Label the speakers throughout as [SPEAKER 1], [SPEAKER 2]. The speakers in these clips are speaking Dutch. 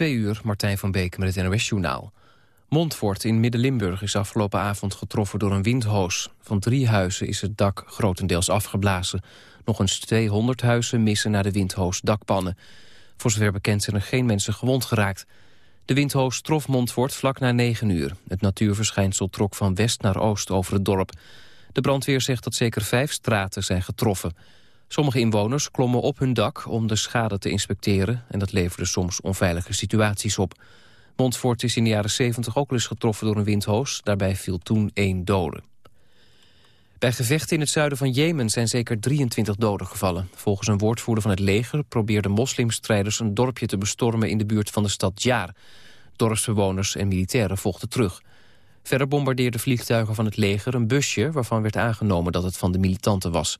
[SPEAKER 1] Twee uur, Martijn van Beek met het NOS-journaal. Montfort in Midden-Limburg is afgelopen avond getroffen door een windhoos. Van drie huizen is het dak grotendeels afgeblazen. Nog eens 200 huizen missen naar de windhoos dakpannen. Voor zover bekend zijn er geen mensen gewond geraakt. De windhoos trof Montfort vlak na 9 uur. Het natuurverschijnsel trok van west naar oost over het dorp. De brandweer zegt dat zeker vijf straten zijn getroffen. Sommige inwoners klommen op hun dak om de schade te inspecteren... en dat leverde soms onveilige situaties op. Montfort is in de jaren 70 ook al eens getroffen door een windhoos. Daarbij viel toen één dode. Bij gevechten in het zuiden van Jemen zijn zeker 23 doden gevallen. Volgens een woordvoerder van het leger probeerden moslimstrijders een dorpje te bestormen in de buurt van de stad Jaar. Dorpsbewoners en militairen vochten terug. Verder bombardeerden vliegtuigen van het leger een busje waarvan werd aangenomen dat het van de militanten was.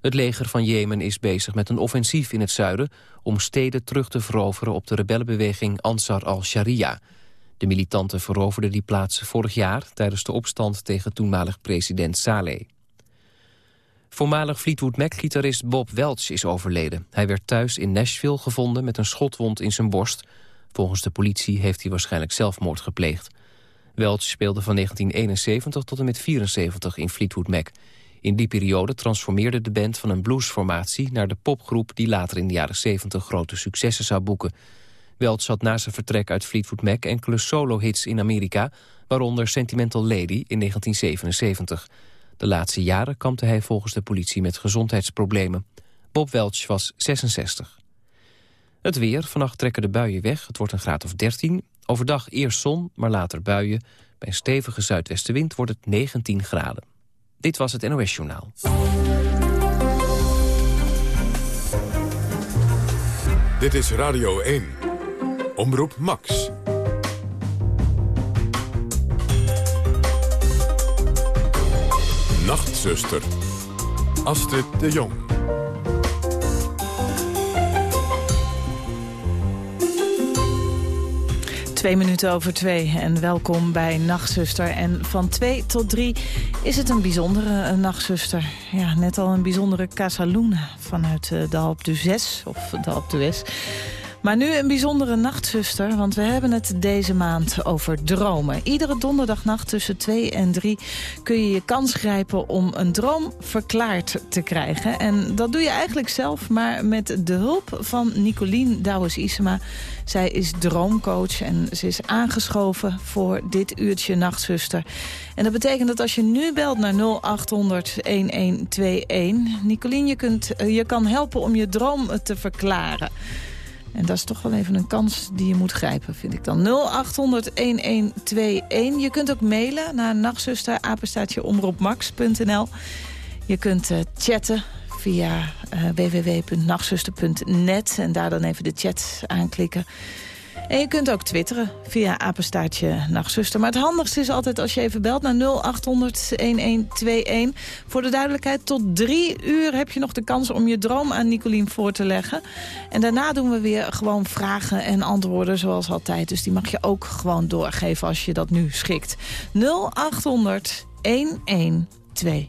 [SPEAKER 1] Het leger van Jemen is bezig met een offensief in het zuiden... om steden terug te veroveren op de rebellenbeweging Ansar al-Sharia. De militanten veroverden die plaatsen vorig jaar... tijdens de opstand tegen toenmalig president Saleh. Voormalig Fleetwood Mac-gitarist Bob Welch is overleden. Hij werd thuis in Nashville gevonden met een schotwond in zijn borst. Volgens de politie heeft hij waarschijnlijk zelfmoord gepleegd. Welch speelde van 1971 tot en met 74 in Fleetwood Mac... In die periode transformeerde de band van een bluesformatie... naar de popgroep die later in de jaren 70 grote successen zou boeken. Welch had na zijn vertrek uit Fleetwood Mac enkele solo-hits in Amerika... waaronder Sentimental Lady in 1977. De laatste jaren kampte hij volgens de politie met gezondheidsproblemen. Bob Welch was 66. Het weer. Vannacht trekken de buien weg. Het wordt een graad of 13. Overdag eerst zon, maar later buien. Bij een stevige zuidwestenwind wordt het 19 graden. Dit was het NOS Journaal.
[SPEAKER 2] Dit is Radio 1. Omroep Max. Nachtzuster. Astrid de Jong.
[SPEAKER 3] Twee minuten over twee en welkom bij Nachtzuster. En van twee tot drie is het een bijzondere een nachtzuster. Ja, net al een bijzondere Casaluna vanuit uh, de Alp d'Huez, of de Alp d'Huez. Maar nu een bijzondere nachtzuster, want we hebben het deze maand over dromen. Iedere donderdagnacht tussen 2 en 3 kun je je kans grijpen om een droom verklaard te krijgen. En dat doe je eigenlijk zelf, maar met de hulp van Nicolien Douwes-Isema. Zij is droomcoach en ze is aangeschoven voor dit uurtje nachtzuster. En dat betekent dat als je nu belt naar 0800-1121... Nicolien, je, kunt, je kan helpen om je droom te verklaren. En dat is toch wel even een kans die je moet grijpen, vind ik dan. 0800-1121. Je kunt ook mailen naar nachtzuster. Je kunt uh, chatten via uh, www.nachtzuster.net en daar dan even de chat aanklikken. En je kunt ook twitteren via apenstaartje nachtzuster. Maar het handigste is altijd als je even belt naar 0800-1121. Voor de duidelijkheid, tot drie uur heb je nog de kans om je droom aan Nicolien voor te leggen. En daarna doen we weer gewoon vragen en antwoorden zoals altijd. Dus die mag je ook gewoon doorgeven als je dat nu schikt. 0800 1121.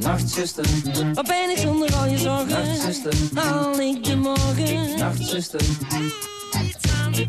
[SPEAKER 4] Nachtzuster, wat ben ik zonder al je zorgen? Nachtzuster, haal ik de morgen? Nachtzuster, iets aan de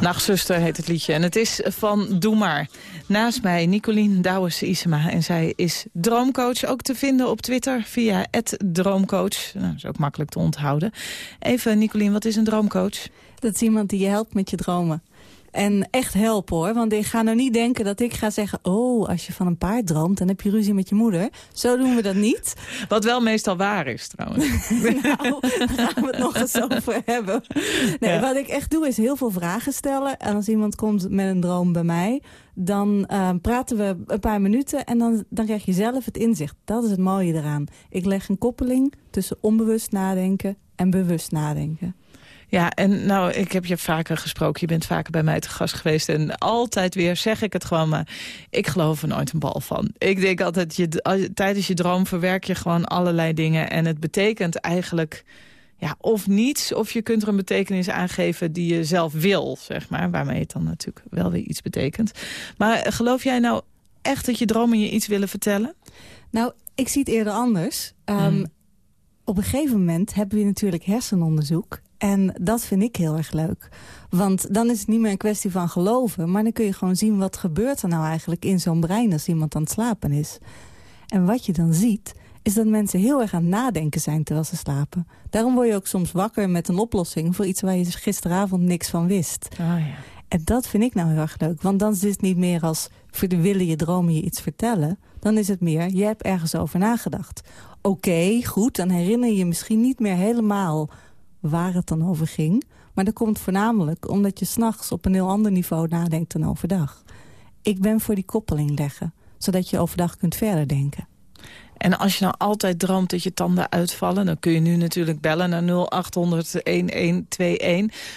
[SPEAKER 3] Nachtzuster heet het liedje en het is van Doe Maar. Naast mij Nicolien Douwes-Isema en zij is droomcoach. Ook te vinden op Twitter via droomcoach. Nou, dat is ook makkelijk te onthouden. Even Nicolien, wat is een droomcoach?
[SPEAKER 5] Dat is iemand die je helpt met je dromen. En echt helpen hoor. Want ik ga nou niet denken dat ik ga zeggen... oh, als je van een paard droomt, dan heb je ruzie met je moeder. Zo doen we dat niet.
[SPEAKER 3] Wat wel meestal waar is trouwens.
[SPEAKER 5] nou, daar gaan we het nog eens over hebben. Nee,
[SPEAKER 3] Ja.
[SPEAKER 5] Wat ik echt doe is heel veel vragen stellen. En als iemand komt met een droom bij mij... dan eh, praten we een paar minuten en dan, dan krijg je zelf het inzicht. Dat is het mooie eraan. Ik leg een koppeling tussen onbewust nadenken en bewust nadenken.
[SPEAKER 3] Ja, en nou, ik heb je vaker gesproken. Je bent vaker bij mij te gast geweest. En altijd weer zeg ik het gewoon maar. Ik geloof er nooit een bal van. Ik denk altijd, je, tijdens je droom verwerk je gewoon allerlei dingen. En het betekent eigenlijk ja, of niets. Of je kunt er een betekenis aan geven die je zelf wil, zeg maar. Waarmee het dan natuurlijk wel weer iets betekent. Maar geloof jij nou echt dat je dromen je iets willen vertellen?
[SPEAKER 5] Nou, ik zie het eerder anders. Ehm,
[SPEAKER 3] Mm.
[SPEAKER 5] Op een gegeven moment hebben we natuurlijk hersenonderzoek. En dat vind ik heel erg leuk. Want dan is het niet meer een kwestie van geloven... maar dan kun je gewoon zien wat gebeurt er nou eigenlijk in zo'n brein... als iemand aan het slapen is. En wat je dan ziet, is dat mensen heel erg aan het nadenken zijn terwijl ze slapen. Daarom word je ook soms wakker met een oplossing... voor iets waar je gisteravond niks van wist.
[SPEAKER 3] Oh ja.
[SPEAKER 5] En dat vind ik nou heel erg leuk. Want dan is het niet meer als voor de willen je dromen je iets vertellen. Dan is het meer, je hebt ergens over nagedacht. Oké, goed, dan herinner je je misschien niet meer helemaal waar het dan over ging. Maar dat komt voornamelijk omdat je s'nachts op een heel ander niveau nadenkt dan overdag. Ik ben voor die koppeling leggen, zodat je overdag kunt verder denken.
[SPEAKER 3] En als je nou altijd droomt dat je tanden uitvallen... dan kun je nu natuurlijk bellen naar 0800-1121.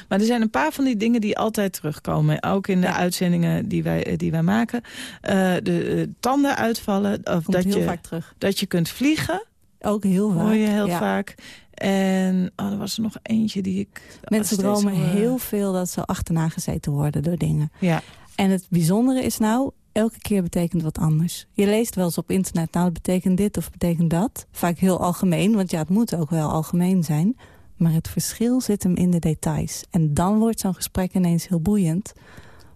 [SPEAKER 3] Maar er zijn een paar van die dingen die altijd terugkomen. Ook in de
[SPEAKER 5] Ja.
[SPEAKER 3] uitzendingen die wij, eh, die wij maken. Eh, de eh, tanden uitvallen. Of
[SPEAKER 5] Komt
[SPEAKER 3] dat
[SPEAKER 5] heel
[SPEAKER 3] je,
[SPEAKER 5] vaak terug.
[SPEAKER 3] dat je kunt vliegen,
[SPEAKER 5] Ook heel vaak.
[SPEAKER 3] hoor je heel
[SPEAKER 5] ja.
[SPEAKER 3] vaak. En oh, er was er nog eentje die ik...
[SPEAKER 5] Mensen dromen
[SPEAKER 3] hoor.
[SPEAKER 5] heel veel dat ze achterna gezeten worden door dingen.
[SPEAKER 3] Ja,
[SPEAKER 5] En het bijzondere is nou, elke keer betekent wat anders. Je leest wel eens op internet, nou het betekent dit of betekent dat. Vaak heel algemeen, want ja, het moet ook wel algemeen zijn. Maar het verschil zit hem in de details. En dan wordt zo'n gesprek ineens heel boeiend.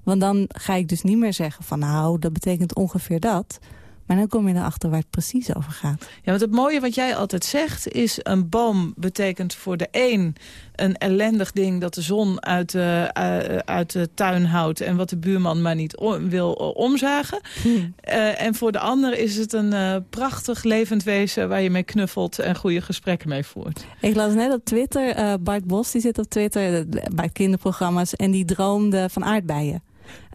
[SPEAKER 5] Want dan ga ik dus niet meer zeggen van nou, dat betekent ongeveer dat. Maar dan kom je erachter waar het precies over gaat.
[SPEAKER 3] Ja, want het mooie wat jij altijd zegt is... een boom betekent voor de een een ellendig ding... dat de zon uit de, uh, uit de tuin houdt... en wat de buurman maar niet wil omzagen. Hmm. Uh, en voor de ander is het een uh, prachtig levend wezen... waar je mee knuffelt en goede gesprekken mee voert.
[SPEAKER 5] Ik las net op Twitter, Bart Bos die zit op Twitter... bij kinderprogramma's en die droomde van aardbeien.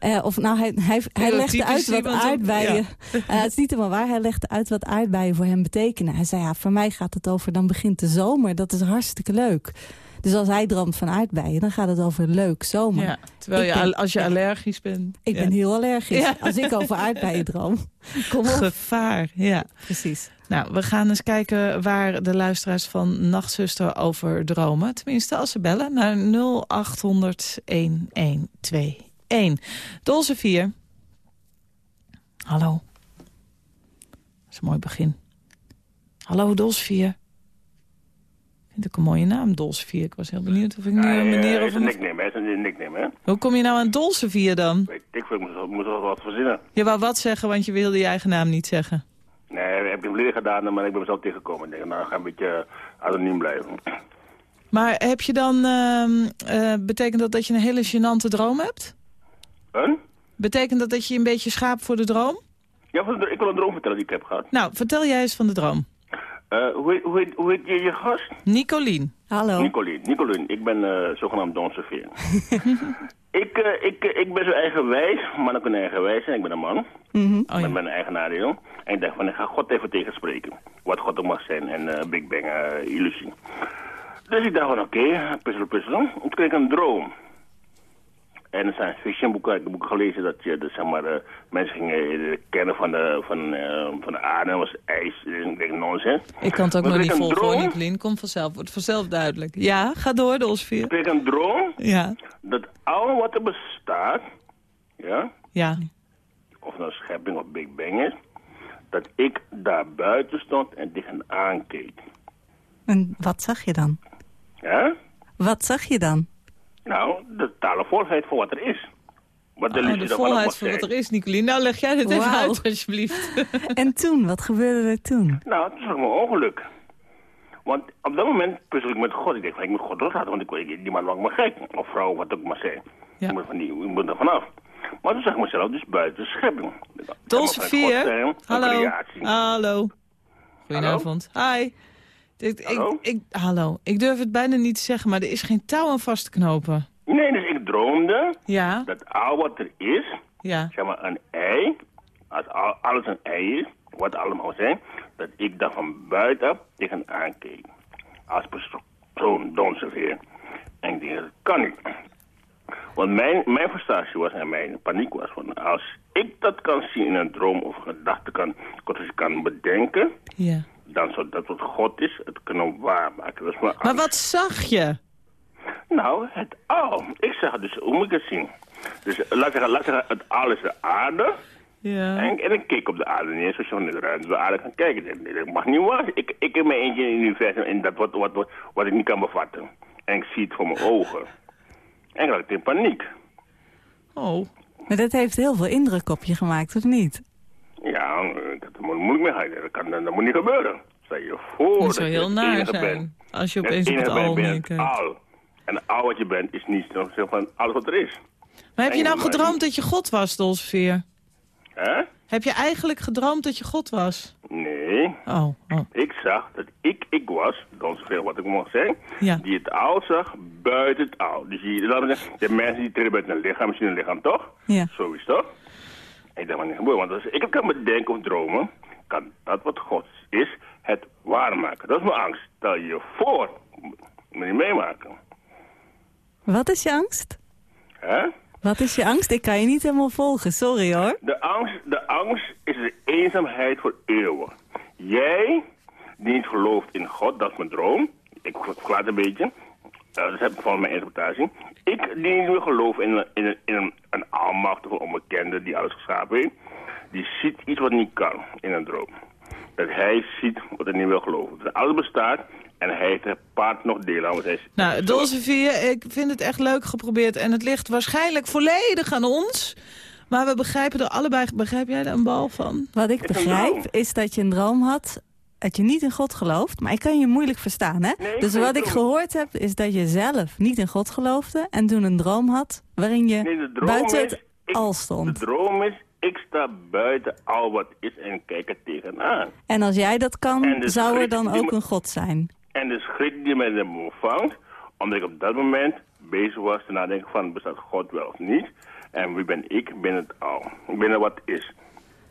[SPEAKER 5] Uh, of nou, hij, hij, hij legde uit wat aardbeien... Ja. Uh, het is niet helemaal waar. Hij legde uit wat aardbeien voor hem betekenen. Hij zei, ja, voor mij gaat het over... dan begint de zomer. Dat is hartstikke leuk. Dus als hij droomt van aardbeien, dan gaat het over leuk zomer. Ja,
[SPEAKER 3] terwijl je, als je allergisch bent...
[SPEAKER 5] Ik ben heel allergisch. Als ik over aardbeien droom. Kom op.
[SPEAKER 3] Gevaar, ja.
[SPEAKER 5] Precies.
[SPEAKER 3] Nou, we gaan eens kijken waar de luisteraars van Nachtzuster over dromen. Tenminste, als ze bellen naar 0800 1121. 1. Dolce 4. Hallo. Dat is een mooi begin. Hallo, Dolce 4. Vind ik een mooie naam, Dolce 4. Ik was heel benieuwd of ik nu een meneer...
[SPEAKER 6] of een nickname, hè? een nickname, hè?
[SPEAKER 3] Hoe kom je nou aan Dolce 4 dan?
[SPEAKER 6] Ik, ik moet, wel wat verzinnen.
[SPEAKER 3] Je wou wat zeggen, want je wilde je eigen naam niet zeggen.
[SPEAKER 6] Nee, ik heb ik leren gedaan, maar ik ben mezelf tegengekomen. Ik denk, nou, ga een beetje anoniem blijven.
[SPEAKER 3] Maar heb je dan... Uh, uh, betekent dat dat je een hele gênante droom hebt?
[SPEAKER 6] Een?
[SPEAKER 3] Betekent dat dat je een beetje schaapt voor de droom?
[SPEAKER 6] Ja, ik wil een droom vertellen die ik heb gehad.
[SPEAKER 3] Nou, vertel jij eens van de droom.
[SPEAKER 6] Uh, hoe, hoe, heet, hoe heet je je gast?
[SPEAKER 3] Nicolien.
[SPEAKER 5] Hallo.
[SPEAKER 6] Nicolien, Nicolien. Ik ben uh, zogenaamd Don Sofia. ik, uh, ik, ik ben zo eigenwijs. Mannen kunnen eigenwijs zijn. Ik ben een man.
[SPEAKER 5] Mm -hmm.
[SPEAKER 6] oh, ja. Ik ben een eigenaar, En ik dacht van, ik ga God even tegenspreken. Wat God ook mag zijn. En Big Bang illusie. Dus ik dacht van, oké, okay, puzzelen, puzzelen. Toen kreeg ik een droom. En er zijn fictionboeken, ik heb boeken gelezen dat je, dus, zeg maar, uh, mensen gingen kennen van de, van, uh, van de aarde, was ijs, ik denk nonsens.
[SPEAKER 3] Ik kan het ook maar nog niet volgen, Nicolien, komt vanzelf, wordt vanzelf duidelijk. Ja, ga door, de Osfeer.
[SPEAKER 6] Ik kreeg een droom
[SPEAKER 3] ja.
[SPEAKER 6] dat al wat er bestaat, ja,
[SPEAKER 3] ja.
[SPEAKER 6] of nou schepping of Big Bang is, dat ik daar buiten stond en tegen aankeek.
[SPEAKER 5] En wat zag je dan?
[SPEAKER 6] Ja?
[SPEAKER 5] Wat zag je dan?
[SPEAKER 6] Nou, de totale volheid voor wat er is. Wat de,
[SPEAKER 3] oh, de volheid voor wat er is, Nicolien. Nou, leg jij dit wow. even uit, alsjeblieft.
[SPEAKER 5] en toen? Wat gebeurde er toen?
[SPEAKER 6] Nou, toen zag ik mijn ongeluk. Want op dat moment puzzel ik met God. Ik denk, van, ik moet God loslaten, want ik, ik, die man maakt me gek. Of vrouw, wat ook maar zijn. Ja. Ik, moet van die, ik moet er vanaf. Maar toen zag ik mezelf dus buiten de schepping.
[SPEAKER 3] Dolce 4, hallo. Hallo. Goedenavond. Hallo? Hi. Ik, hallo? Ik, ik, hallo. Ik durf het bijna niet te zeggen, maar er is geen touw aan vast te knopen.
[SPEAKER 6] Nee, dus ik droomde
[SPEAKER 3] ja.
[SPEAKER 6] dat al wat er is,
[SPEAKER 3] ja.
[SPEAKER 6] zeg maar een ei, als al, alles een ei is, wat allemaal zijn, dat ik daar van buitenaf tegen aankeek. Als persoon, donseveer. En ik denk, dat kan niet. Want mijn, mijn frustratie was en mijn paniek was van als ik dat kan zien in een droom of gedachte kan, kan bedenken,
[SPEAKER 3] ja
[SPEAKER 6] dan zou dat wat God is, het kunnen waarmaken. Dat is maar,
[SPEAKER 3] maar wat zag je?
[SPEAKER 6] Nou, het al. Ik zag dus, hoe moet ik het zien? Dus laat ik zeggen, laat zeggen het al is de aarde.
[SPEAKER 3] Ja.
[SPEAKER 6] En, en ik keek op de aarde neer, zoals je van de ruimte de aarde kan kijken. Dat mag niet waar. Ik, ik heb mijn eentje in het universum en dat wat, wat, wat, wat ik niet kan bevatten. En ik zie het voor mijn ogen. En ik raakte in paniek.
[SPEAKER 3] Oh.
[SPEAKER 5] Maar dat heeft heel veel indruk op je gemaakt, of niet?
[SPEAKER 6] Ja, dat moet mee gaan. Dat, kan, dat moet niet gebeuren. Stel je voor
[SPEAKER 3] dat, zou heel naar zijn. Bent. Als je opeens op het al
[SPEAKER 6] bent, al. En al wat je bent is niet van alles wat er is.
[SPEAKER 3] Maar heb je nou gedroomd dat je God was, Dolsveer?
[SPEAKER 6] Hè?
[SPEAKER 3] Heb je eigenlijk gedroomd dat je God was?
[SPEAKER 6] Nee.
[SPEAKER 3] Oh, oh.
[SPEAKER 6] Ik zag dat ik ik was, Dolsveer wat ik mag zeggen,
[SPEAKER 3] ja.
[SPEAKER 6] die het al zag buiten het al. Dus die, laten we zeggen, de mensen die trillen buiten een lichaam, zien een lichaam toch?
[SPEAKER 5] Ja.
[SPEAKER 6] Zo is toch? Ik dacht, maar gebeuren. Want als ik kan bedenken of dromen, kan dat wat God is, het waarmaken. Dat is mijn angst. Stel je voor. Moet je meemaken.
[SPEAKER 5] Wat is je angst?
[SPEAKER 6] Hè?
[SPEAKER 5] Wat is je angst? Ik kan je niet helemaal volgen, sorry hoor.
[SPEAKER 6] De angst, de angst is de eenzaamheid voor eeuwig. Jij, die niet gelooft in God, dat is mijn droom. Ik verklaar een beetje. Uh, dat heb ik van mijn interpretatie. Ik die niet meer geloof in, in, in, een, een almacht of een onbekende die alles geschapen heeft. Die ziet iets wat niet kan in een droom. Dat hij ziet wat hij niet wil geloven. Dat alles bestaat en hij heeft het paard nog deel aan. Hij
[SPEAKER 3] nou, Dolce ik vind het echt leuk geprobeerd. En het ligt waarschijnlijk volledig aan ons. Maar we begrijpen er allebei... Begrijp jij er een bal van?
[SPEAKER 5] Wat ik begrijp is dat je een droom had dat je niet in God gelooft. Maar ik kan je moeilijk verstaan, hè?
[SPEAKER 6] Nee,
[SPEAKER 5] dus wat ik gehoord heb is dat je zelf niet in God geloofde... en toen een droom had waarin je
[SPEAKER 6] Nee, de
[SPEAKER 5] buiten het
[SPEAKER 6] ik-
[SPEAKER 5] al
[SPEAKER 6] De
[SPEAKER 5] stond.
[SPEAKER 6] droom is, ik sta buiten al wat is en kijk er tegenaan.
[SPEAKER 5] En als jij dat kan,
[SPEAKER 6] de
[SPEAKER 5] zou er dan ook
[SPEAKER 6] me-
[SPEAKER 5] een God zijn.
[SPEAKER 6] En de schrik die in me ontvangt, omdat ik op dat moment bezig was te nadenken van, bestaat God wel of niet? En wie ben ik binnen het al? Binnen wat is?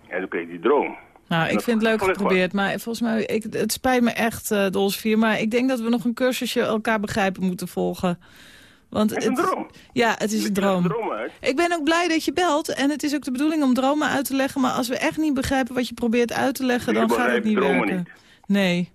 [SPEAKER 6] En toen kreeg ik die droom.
[SPEAKER 3] Nou, ik
[SPEAKER 6] Dat
[SPEAKER 3] vind het leuk geprobeerd, maar volgens mij, ik, het spijt me echt, uh, Dols 4, maar ik denk dat we nog een cursusje elkaar begrijpen moeten volgen. Want
[SPEAKER 6] Het is een droom.
[SPEAKER 3] Ja, het is een droom. Ik ben ook blij dat je belt en het is ook de bedoeling om dromen uit te leggen, maar als we echt niet begrijpen wat je probeert uit te leggen,
[SPEAKER 6] Je
[SPEAKER 3] dan gaat het niet werken.
[SPEAKER 6] niet.
[SPEAKER 3] Nee.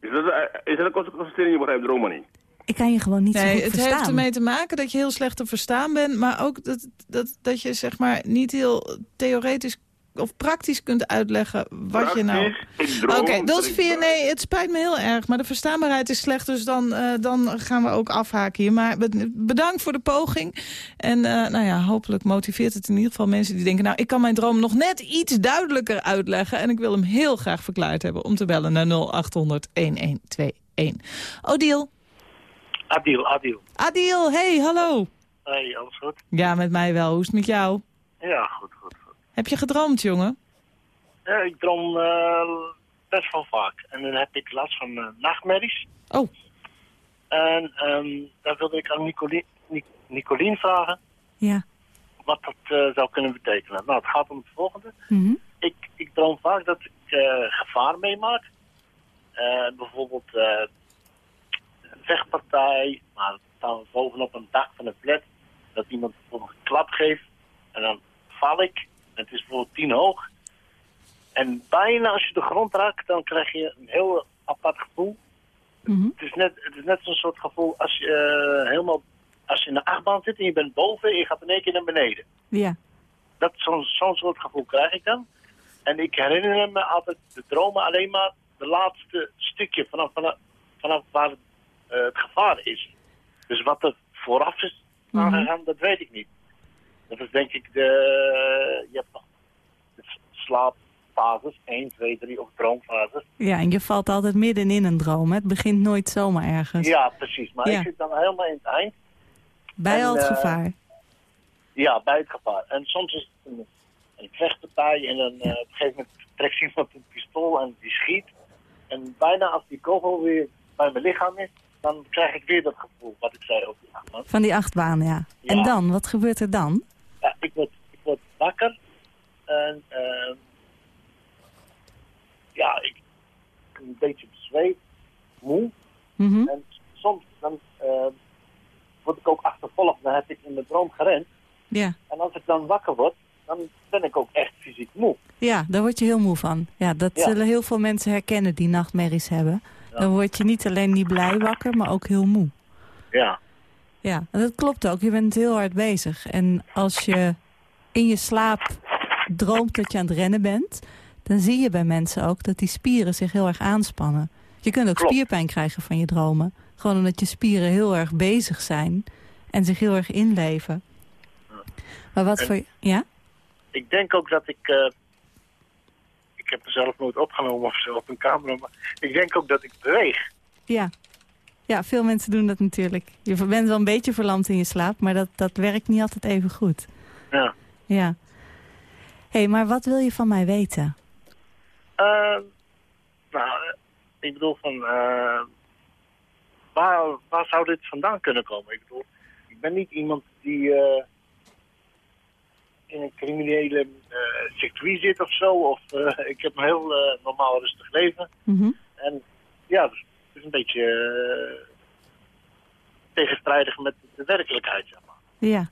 [SPEAKER 6] Is dat, eh, is dat een constatering? Je begrijpt dromen niet.
[SPEAKER 5] Ik kan je gewoon niet zo
[SPEAKER 3] Nee,
[SPEAKER 5] goed
[SPEAKER 3] het
[SPEAKER 5] verstaan.
[SPEAKER 3] heeft ermee te maken dat je heel slecht te verstaan bent, maar ook dat, dat, dat je zeg maar niet heel theoretisch of praktisch kunt uitleggen wat je nou... Oké, dat is
[SPEAKER 6] buiten-
[SPEAKER 3] Nee, het spijt me heel erg. Maar de verstaanbaarheid is slecht, dus dan, eh, dan gaan we ook afhaken hier. Maar be- bedankt voor de poging. En eh, nou ja, hopelijk motiveert het in ieder geval mensen die denken... nou, ik kan mijn droom nog net iets duidelijker uitleggen... en ik wil hem heel graag verklaard hebben om te bellen naar 0800-1121. Odiel.
[SPEAKER 7] Adil, Adil.
[SPEAKER 3] Adil, hey, hallo.
[SPEAKER 7] Hey, alles goed?
[SPEAKER 3] Ja, met mij wel. Hoe is het met jou?
[SPEAKER 7] Ja, goed.
[SPEAKER 3] Heb je gedroomd, jongen?
[SPEAKER 7] Ja, ik droom eh, best wel vaak. En dan heb ik last van eh, nachtmerries.
[SPEAKER 3] Oh.
[SPEAKER 7] En ehm, daar wilde ik aan Nicolien, Nic- Nicolien vragen
[SPEAKER 5] Ja.
[SPEAKER 7] wat dat eh, zou kunnen betekenen. Nou, het gaat om het volgende.
[SPEAKER 5] Mhm.
[SPEAKER 7] Ik, ik droom vaak dat ik gevaar meemaak. Bijvoorbeeld een vechtpartij, maar staan we bovenop een dak van een flat. Dat iemand bijvoorbeeld een klap geeft en dan val ik. Het is bijvoorbeeld tien hoog. En bijna als je de grond raakt, dan krijg je een heel apart gevoel.
[SPEAKER 5] Mhm.
[SPEAKER 7] Het is net, het is net zo'n soort gevoel als je eh, helemaal als je in de achtbaan zit en je bent boven en je gaat in één keer naar beneden
[SPEAKER 5] Ja.
[SPEAKER 7] dat zo'n zo'n soort gevoel krijg ik dan. En ik herinner me altijd de dromen alleen maar de laatste stukje vanaf, vanaf, vanaf waar het, eh, het gevaar is. Dus wat er vooraf is
[SPEAKER 5] Mhm.
[SPEAKER 7] aangegaan, dat weet ik niet. Dat is denk ik de... Je hebt nog de slaapfases, 1, 2, 3 of droomfases.
[SPEAKER 5] ja, en je valt altijd midden in een droom. hè? Het begint nooit zomaar ergens.
[SPEAKER 7] Ja, precies. Maar
[SPEAKER 5] Ja.
[SPEAKER 7] ik zit dan helemaal in het eind.
[SPEAKER 5] Bij
[SPEAKER 7] En,
[SPEAKER 5] al het
[SPEAKER 7] eh,
[SPEAKER 5] gevaar.
[SPEAKER 7] Ja, bij het gevaar. En soms is het een, een vechtpartij en dan, eh, op een gegeven moment trekt iemand een pistool en die schiet. En bijna als die kogel weer bij mijn lichaam is, dan krijg ik weer dat gevoel wat ik zei over die achtbaan.
[SPEAKER 5] Van die achtbaan, ja.
[SPEAKER 7] Ja.
[SPEAKER 5] En dan? Wat gebeurt er dan?
[SPEAKER 7] Ja, ik, word, ik word wakker en ehm, ja, ik ben een beetje bezweet, moe.
[SPEAKER 5] Mhm.
[SPEAKER 7] En soms dan, ehm, word ik ook achtervolgd, dan heb ik in mijn droom gerend.
[SPEAKER 5] Ja.
[SPEAKER 7] En als ik dan wakker word, dan ben ik ook echt fysiek moe.
[SPEAKER 5] ja, daar word je heel moe van. Ja, dat
[SPEAKER 7] Ja.
[SPEAKER 5] zullen heel veel mensen herkennen die nachtmerries hebben. Dan word je niet alleen niet blij wakker, maar ook heel moe.
[SPEAKER 7] Ja.
[SPEAKER 5] Ja, en dat klopt ook. Je bent heel hard bezig. En als je in je slaap droomt dat je aan het rennen bent... dan zie je bij mensen ook dat die spieren zich heel erg aanspannen. Je kunt ook
[SPEAKER 7] Klopt.
[SPEAKER 5] spierpijn krijgen van je dromen. Gewoon omdat je spieren heel erg bezig zijn en zich heel erg inleven. Maar wat
[SPEAKER 7] En-
[SPEAKER 5] voor... Ja?
[SPEAKER 7] Ik denk ook dat ik... eh, ik heb mezelf nooit opgenomen of zo op een camera, maar ik denk ook dat ik beweeg.
[SPEAKER 5] Ja. Ja, veel mensen doen dat natuurlijk. Je bent wel een beetje verlamd in je slaap, maar dat, dat werkt niet altijd even goed.
[SPEAKER 7] Ja.
[SPEAKER 5] Ja. Hé, hey, maar wat wil je van mij weten?
[SPEAKER 7] Eh, nou, eh, ik bedoel van... eh, waar, waar zou dit vandaan kunnen komen? Ik bedoel, ik ben niet iemand die eh, in een criminele circuit zit of zo. Of, ik heb een heel normaal rustig leven.
[SPEAKER 5] Mhm.
[SPEAKER 7] En ja, dus is een beetje eh, tegenstrijdig met de werkelijkheid, zeg maar.
[SPEAKER 5] Ja,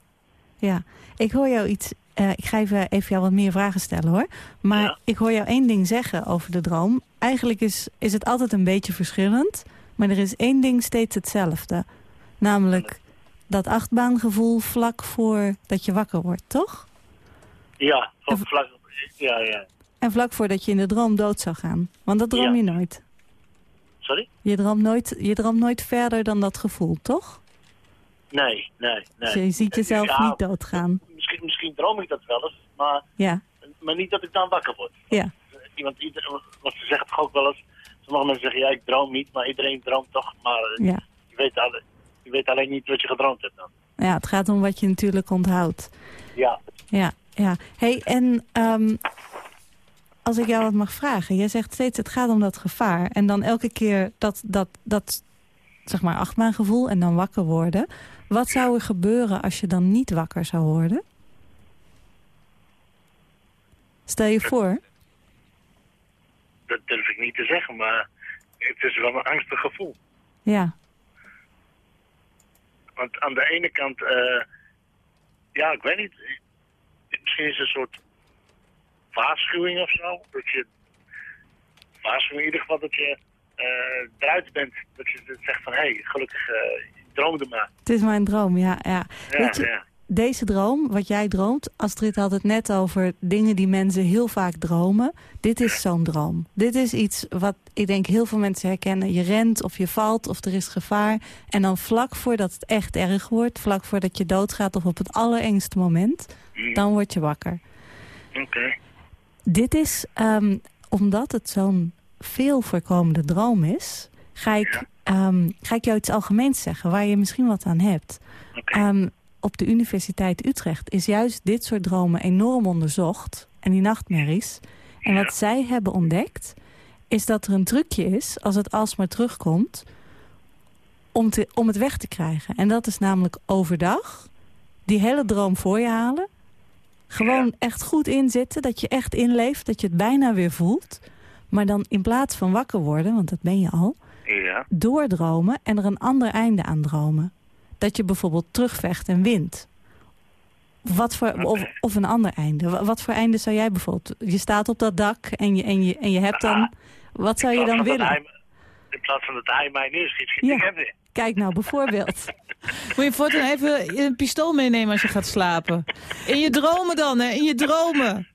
[SPEAKER 5] ja. Ik hoor jou iets... eh, ik ga even, even jou wat meer vragen stellen, hoor. Maar
[SPEAKER 7] Ja.
[SPEAKER 5] ik hoor jou één ding zeggen over de droom. Eigenlijk is, is het altijd een beetje verschillend. Maar er is één ding steeds hetzelfde. Namelijk dat achtbaangevoel vlak voor dat je wakker wordt, toch?
[SPEAKER 7] Ja, vlak, ja, ja.
[SPEAKER 5] En vlak voordat je in de droom dood zou gaan. Want dat droom
[SPEAKER 7] Ja.
[SPEAKER 5] je nooit.
[SPEAKER 7] Sorry?
[SPEAKER 5] Je droomt nooit, je droomt nooit verder dan dat gevoel, toch?
[SPEAKER 7] Nee, nee, nee.
[SPEAKER 5] Dus je ziet jezelf
[SPEAKER 7] Ja,
[SPEAKER 5] niet doodgaan.
[SPEAKER 7] Misschien misschien, droom ik dat wel eens, maar,
[SPEAKER 5] Ja,
[SPEAKER 7] maar niet dat ik dan wakker word.
[SPEAKER 5] ja.
[SPEAKER 7] Iemand, want ze zeggen toch ook wel eens, sommige mensen zeggen ja, ik droom niet, maar iedereen droomt toch, maar eh,
[SPEAKER 5] ja.
[SPEAKER 7] je, weet alle, je weet alleen niet wat je gedroomd hebt dan.
[SPEAKER 5] Ja, het gaat om wat je natuurlijk onthoudt.
[SPEAKER 7] Ja,
[SPEAKER 5] Ja, ja. hey, en ehm, als ik jou wat mag vragen. Jij zegt steeds het gaat om dat gevaar. En dan elke keer dat, dat, dat zeg maar, achtbaangevoel en dan wakker worden. Wat zou er gebeuren als je dan niet wakker zou worden? Stel je voor.
[SPEAKER 7] dat durf ik niet te zeggen, maar het is wel een angstig gevoel.
[SPEAKER 5] Ja,
[SPEAKER 7] Want aan de ene kant, eh, ja, ik weet niet, misschien is het een soort waarschuwing of zo. Dat je, waarschuwing in ieder geval dat je eh, eruit bent. Dat je zegt van, hé, hey, gelukkig, eh je droomde maar.
[SPEAKER 5] het is mijn droom. Ja, ja.
[SPEAKER 7] Ja,
[SPEAKER 5] Weet je,
[SPEAKER 7] ja.
[SPEAKER 5] deze droom, wat jij droomt... Astrid had het net over dingen die mensen heel vaak dromen. Dit is zo'n droom. Dit is iets wat ik denk heel veel mensen herkennen. Je rent of je valt of er is gevaar. En dan vlak voordat het echt erg wordt... vlak voordat je doodgaat of op het allerengste moment...
[SPEAKER 7] Hm,
[SPEAKER 5] dan word je wakker.
[SPEAKER 7] Oké.
[SPEAKER 5] Dit is, ehm, omdat het zo'n veel voorkomende droom is... Ga ik,
[SPEAKER 7] Ja.
[SPEAKER 5] ehm, ga ik jou iets algemeens zeggen waar je misschien wat aan hebt. Ehm, op de Universiteit Utrecht is juist dit soort dromen enorm onderzocht. En die nachtmerries. En wat zij hebben ontdekt, is dat er een trucje is, als het alsmaar terugkomt, om, te, om het weg te krijgen. En dat is namelijk overdag die hele droom voor je halen. Gewoon echt goed inzitten, dat je echt inleeft, dat je het bijna weer voelt. Maar dan in plaats van wakker worden, want dat ben je al,
[SPEAKER 7] Ja,
[SPEAKER 5] doordromen en er een ander einde aan dromen. Dat je bijvoorbeeld terugvecht en wint. Wat voor, of, of een ander einde. Wa- Wat voor einde zou jij bijvoorbeeld... Je staat op dat dak en je, en je, en je hebt dan... Wat zou je dan willen?
[SPEAKER 7] hij- in plaats van dat hij mij neerschiet, schiet
[SPEAKER 5] Ja.
[SPEAKER 7] ik.
[SPEAKER 5] Kijk nou bijvoorbeeld.
[SPEAKER 3] Moet je voortaan even een pistool meenemen als je gaat slapen. In je dromen dan, hè? In je dromen.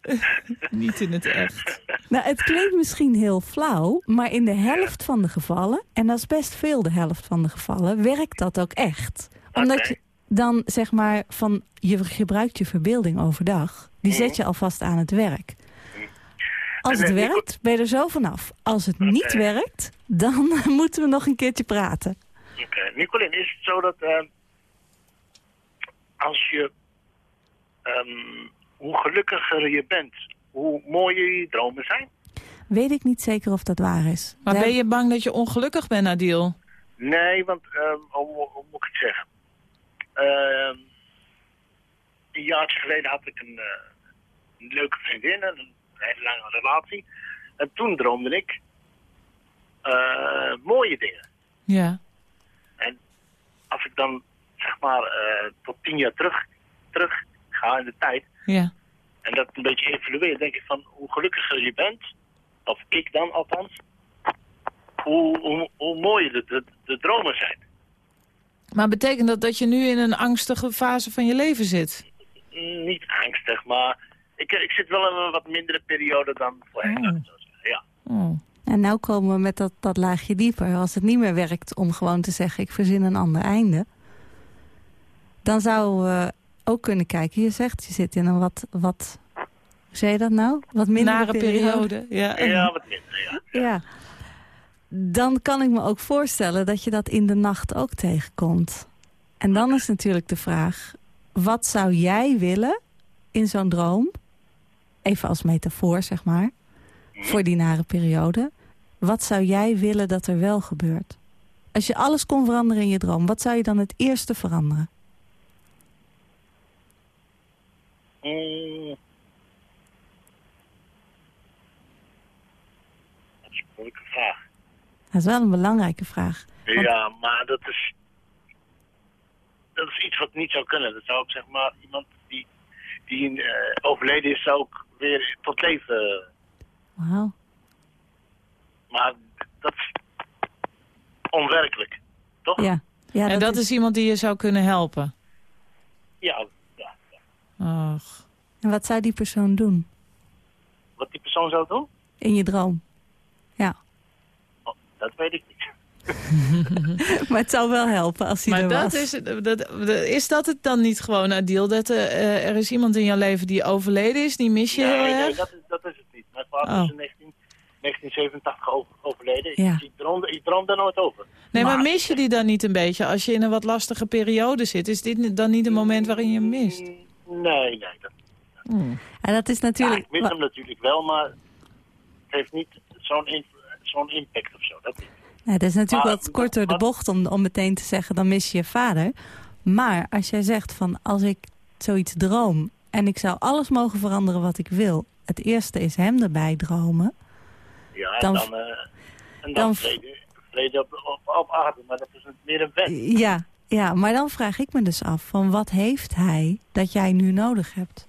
[SPEAKER 3] Niet in het echt.
[SPEAKER 5] nou, het klinkt misschien heel flauw, maar in de helft van de gevallen... en dat is best veel de helft van de gevallen, werkt dat ook echt. Omdat je dan zeg maar van... je gebruikt je verbeelding overdag. Die zet je alvast aan het werk. Als het werkt, ben je er zo vanaf. Als het niet werkt, dan moeten we nog een keertje praten.
[SPEAKER 7] Oké. Nicolien, is het zo dat eh, als je, ehm, hoe gelukkiger je bent, hoe mooier je dromen zijn?
[SPEAKER 5] Weet ik niet zeker of dat waar is.
[SPEAKER 3] Maar
[SPEAKER 5] Daar-
[SPEAKER 3] ben je bang dat je ongelukkig bent, Adil?
[SPEAKER 7] Nee, want, ehm, hoe, hoe- hoe moet ik het zeggen? Ehm, een jaartje geleden had ik een, eh, een leuke vriendin, en een hele lange relatie. En toen droomde ik eh, mooie dingen.
[SPEAKER 3] Ja.
[SPEAKER 7] En als ik dan, zeg maar, eh, tot tien jaar terug, terug ga in de tijd...
[SPEAKER 3] Ja.
[SPEAKER 7] en dat een beetje evalueer, denk ik van hoe gelukkiger je bent... of ik dan althans... hoe, hoe, hoe mooier de, de, de dromen zijn.
[SPEAKER 3] Maar betekent dat dat je nu in een angstige fase van je leven zit?
[SPEAKER 7] Niet angstig, maar ik, ik zit wel in een wat mindere periode dan voorheen.
[SPEAKER 3] Oh.
[SPEAKER 7] Ja.
[SPEAKER 3] Oh.
[SPEAKER 5] En nou komen we met dat, dat laagje dieper. Als het niet meer werkt om gewoon te zeggen... ik verzin een ander einde... dan zou we ook kunnen kijken. Je zegt, je zit in een wat... wat hoe zei je dat nou? Wat mindere
[SPEAKER 3] Nare periode. Ja.
[SPEAKER 7] ja, wat minder, ja.
[SPEAKER 5] Ja. Dan kan ik me ook voorstellen dat je dat in de nacht ook tegenkomt. En dan is natuurlijk de vraag... wat zou jij willen in zo'n droom? Even als metafoor, zeg maar. Voor die nare periode. Wat zou jij willen dat er wel gebeurt? Als je alles kon veranderen in je droom... wat zou je dan het eerste veranderen?
[SPEAKER 7] Mm. Dat is een moeilijke vraag.
[SPEAKER 5] Dat is wel een belangrijke vraag.
[SPEAKER 7] Ja, maar dat is... Dat is iets wat niet zou kunnen. Dat zou ook zeg maar iemand die, die eh, overleden is, zou ook weer tot leven...
[SPEAKER 5] Wauw.
[SPEAKER 7] Maar dat is onwerkelijk, toch?
[SPEAKER 5] Ja. ja,
[SPEAKER 3] En dat is iemand die je zou kunnen helpen?
[SPEAKER 7] Ja, ja, ja.
[SPEAKER 3] Och.
[SPEAKER 5] En wat zou die persoon doen
[SPEAKER 7] Wat die persoon zou doen?
[SPEAKER 5] in je droom? Ja.
[SPEAKER 7] Oh, dat weet ik niet.
[SPEAKER 5] maar het zou wel helpen als hij
[SPEAKER 3] Maar
[SPEAKER 5] er
[SPEAKER 3] dat
[SPEAKER 5] was.
[SPEAKER 3] is, dat, dat- is dat het dan niet gewoon, Adil? Dat eh, er is iemand in jouw leven die overleden is? Die mis je heel
[SPEAKER 7] nee,
[SPEAKER 3] erg?
[SPEAKER 7] nee, dat is, dat is het niet. Mijn vader
[SPEAKER 3] Oh.
[SPEAKER 7] is in 19, 1987 over- overleden.
[SPEAKER 5] Ja.
[SPEAKER 7] Ik, ik, droom, ik droom daar nooit over.
[SPEAKER 3] Nee, maar
[SPEAKER 7] Maar-
[SPEAKER 3] mis je die dan niet een beetje? Als je in een wat lastige periode zit, is dit dan niet een moment waarin je hem mist?
[SPEAKER 7] Nee, nee. Dat,
[SPEAKER 5] En dat is
[SPEAKER 7] ja,
[SPEAKER 5] natuurlijk...
[SPEAKER 7] ik mis hem natuurlijk wel, maar het heeft niet zo'n impact of zo. Dat niet.
[SPEAKER 5] Ja, dat is natuurlijk wat kort door de bocht om, om meteen te zeggen, dan mis je je vader. Maar als jij zegt van, als ik zoiets droom en ik zou alles mogen veranderen wat ik wil. Het eerste is hem erbij dromen.
[SPEAKER 7] Ja,
[SPEAKER 5] Dan-
[SPEAKER 7] dan, eh, en dan,
[SPEAKER 5] dan-
[SPEAKER 7] vrede, vrede op, op, op aarde, maar dat is meer een wet.
[SPEAKER 5] Ja, ja, maar dan vraag ik me dus af van wat heeft hij dat jij nu nodig hebt?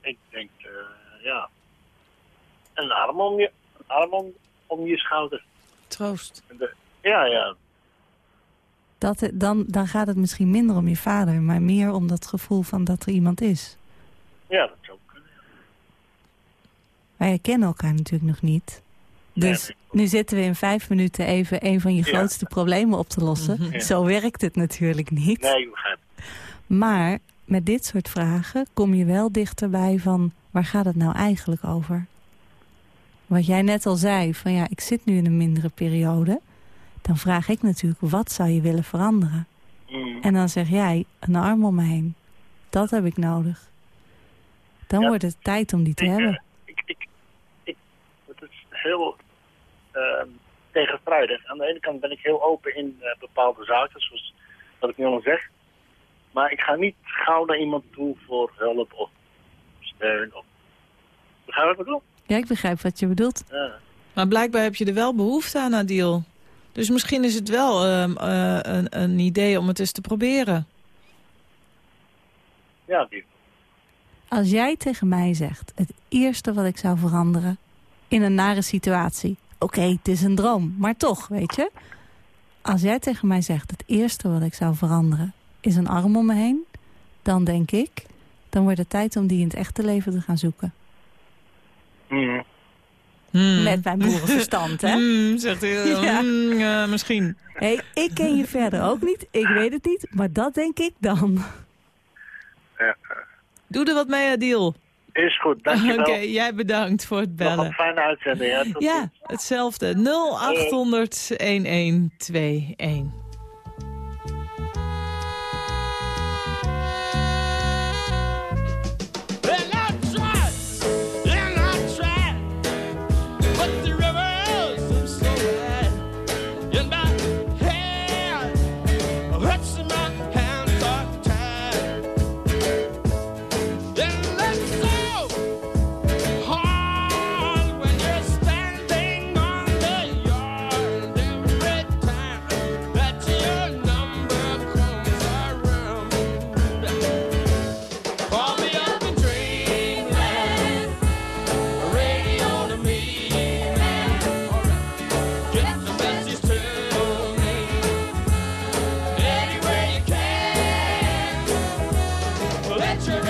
[SPEAKER 7] Ik denk, eh, ja, een arm om je, een arm om, om je schouder.
[SPEAKER 3] Troost.
[SPEAKER 7] En de- ja, ja,
[SPEAKER 5] Dat, dan, dan gaat het misschien minder om je vader, maar meer om dat gevoel van dat er iemand is.
[SPEAKER 7] ja, dat zou kunnen.
[SPEAKER 5] Wij kennen elkaar natuurlijk nog niet. Dus nu zitten we in vijf minuten even een van je
[SPEAKER 7] Ja.
[SPEAKER 5] grootste problemen op te lossen.
[SPEAKER 3] Mhm.
[SPEAKER 7] Ja.
[SPEAKER 5] Zo werkt het natuurlijk niet.
[SPEAKER 7] Nee, ik begrijp.
[SPEAKER 5] Maar met dit soort vragen kom je wel dichterbij van... waar gaat het nou eigenlijk over? Wat jij net al zei, van ja, ik zit nu in een mindere periode... dan vraag ik natuurlijk, wat zou je willen veranderen?
[SPEAKER 7] Mm.
[SPEAKER 5] En dan zeg jij, een arm om me heen. Dat heb ik nodig. Dan
[SPEAKER 7] Ja.
[SPEAKER 5] wordt het tijd om die te
[SPEAKER 7] Ik,
[SPEAKER 5] hebben.
[SPEAKER 7] eh, ik, ik, ik, het is heel ehm tegenstrijdig. Aan de ene kant ben ik heel open in eh, bepaalde zaken, zoals wat ik nu al zeg. Maar ik ga niet gauw naar iemand toe voor hulp of steun. Of... Begrijp je wat ik bedoel?
[SPEAKER 5] Ja, ik begrijp wat je bedoelt.
[SPEAKER 7] Ja.
[SPEAKER 3] Maar blijkbaar heb je er wel behoefte aan, Adil. Dus misschien is het wel ehm, eh, een, een idee om het eens te proberen.
[SPEAKER 7] ja, die.
[SPEAKER 5] Als jij tegen mij zegt, het eerste wat ik zou veranderen in een nare situatie. Oké, het is een droom, maar toch, weet je. Als jij tegen mij zegt, het eerste wat ik zou veranderen is een arm om me heen. Dan denk ik, dan wordt het tijd om die in het echte leven te gaan zoeken.
[SPEAKER 7] Mm.
[SPEAKER 3] Hmm.
[SPEAKER 5] Met mijn boerenverstand, hè.
[SPEAKER 3] Hmm, zegt hij.
[SPEAKER 5] Ja.
[SPEAKER 3] hmm, eh, misschien.
[SPEAKER 5] Hey, ik ken je verder ook niet, ik weet het niet, maar dat denk ik dan.
[SPEAKER 7] Ja.
[SPEAKER 3] Doe er wat mee, Adil.
[SPEAKER 7] Is goed, dankjewel.
[SPEAKER 3] Oké, jij bedankt voor het
[SPEAKER 7] Nog een
[SPEAKER 3] bellen.
[SPEAKER 7] fijne uitzending. Hè? Tot
[SPEAKER 3] Ja,
[SPEAKER 7] ziens.
[SPEAKER 3] hetzelfde. 0800 1121.
[SPEAKER 8] church.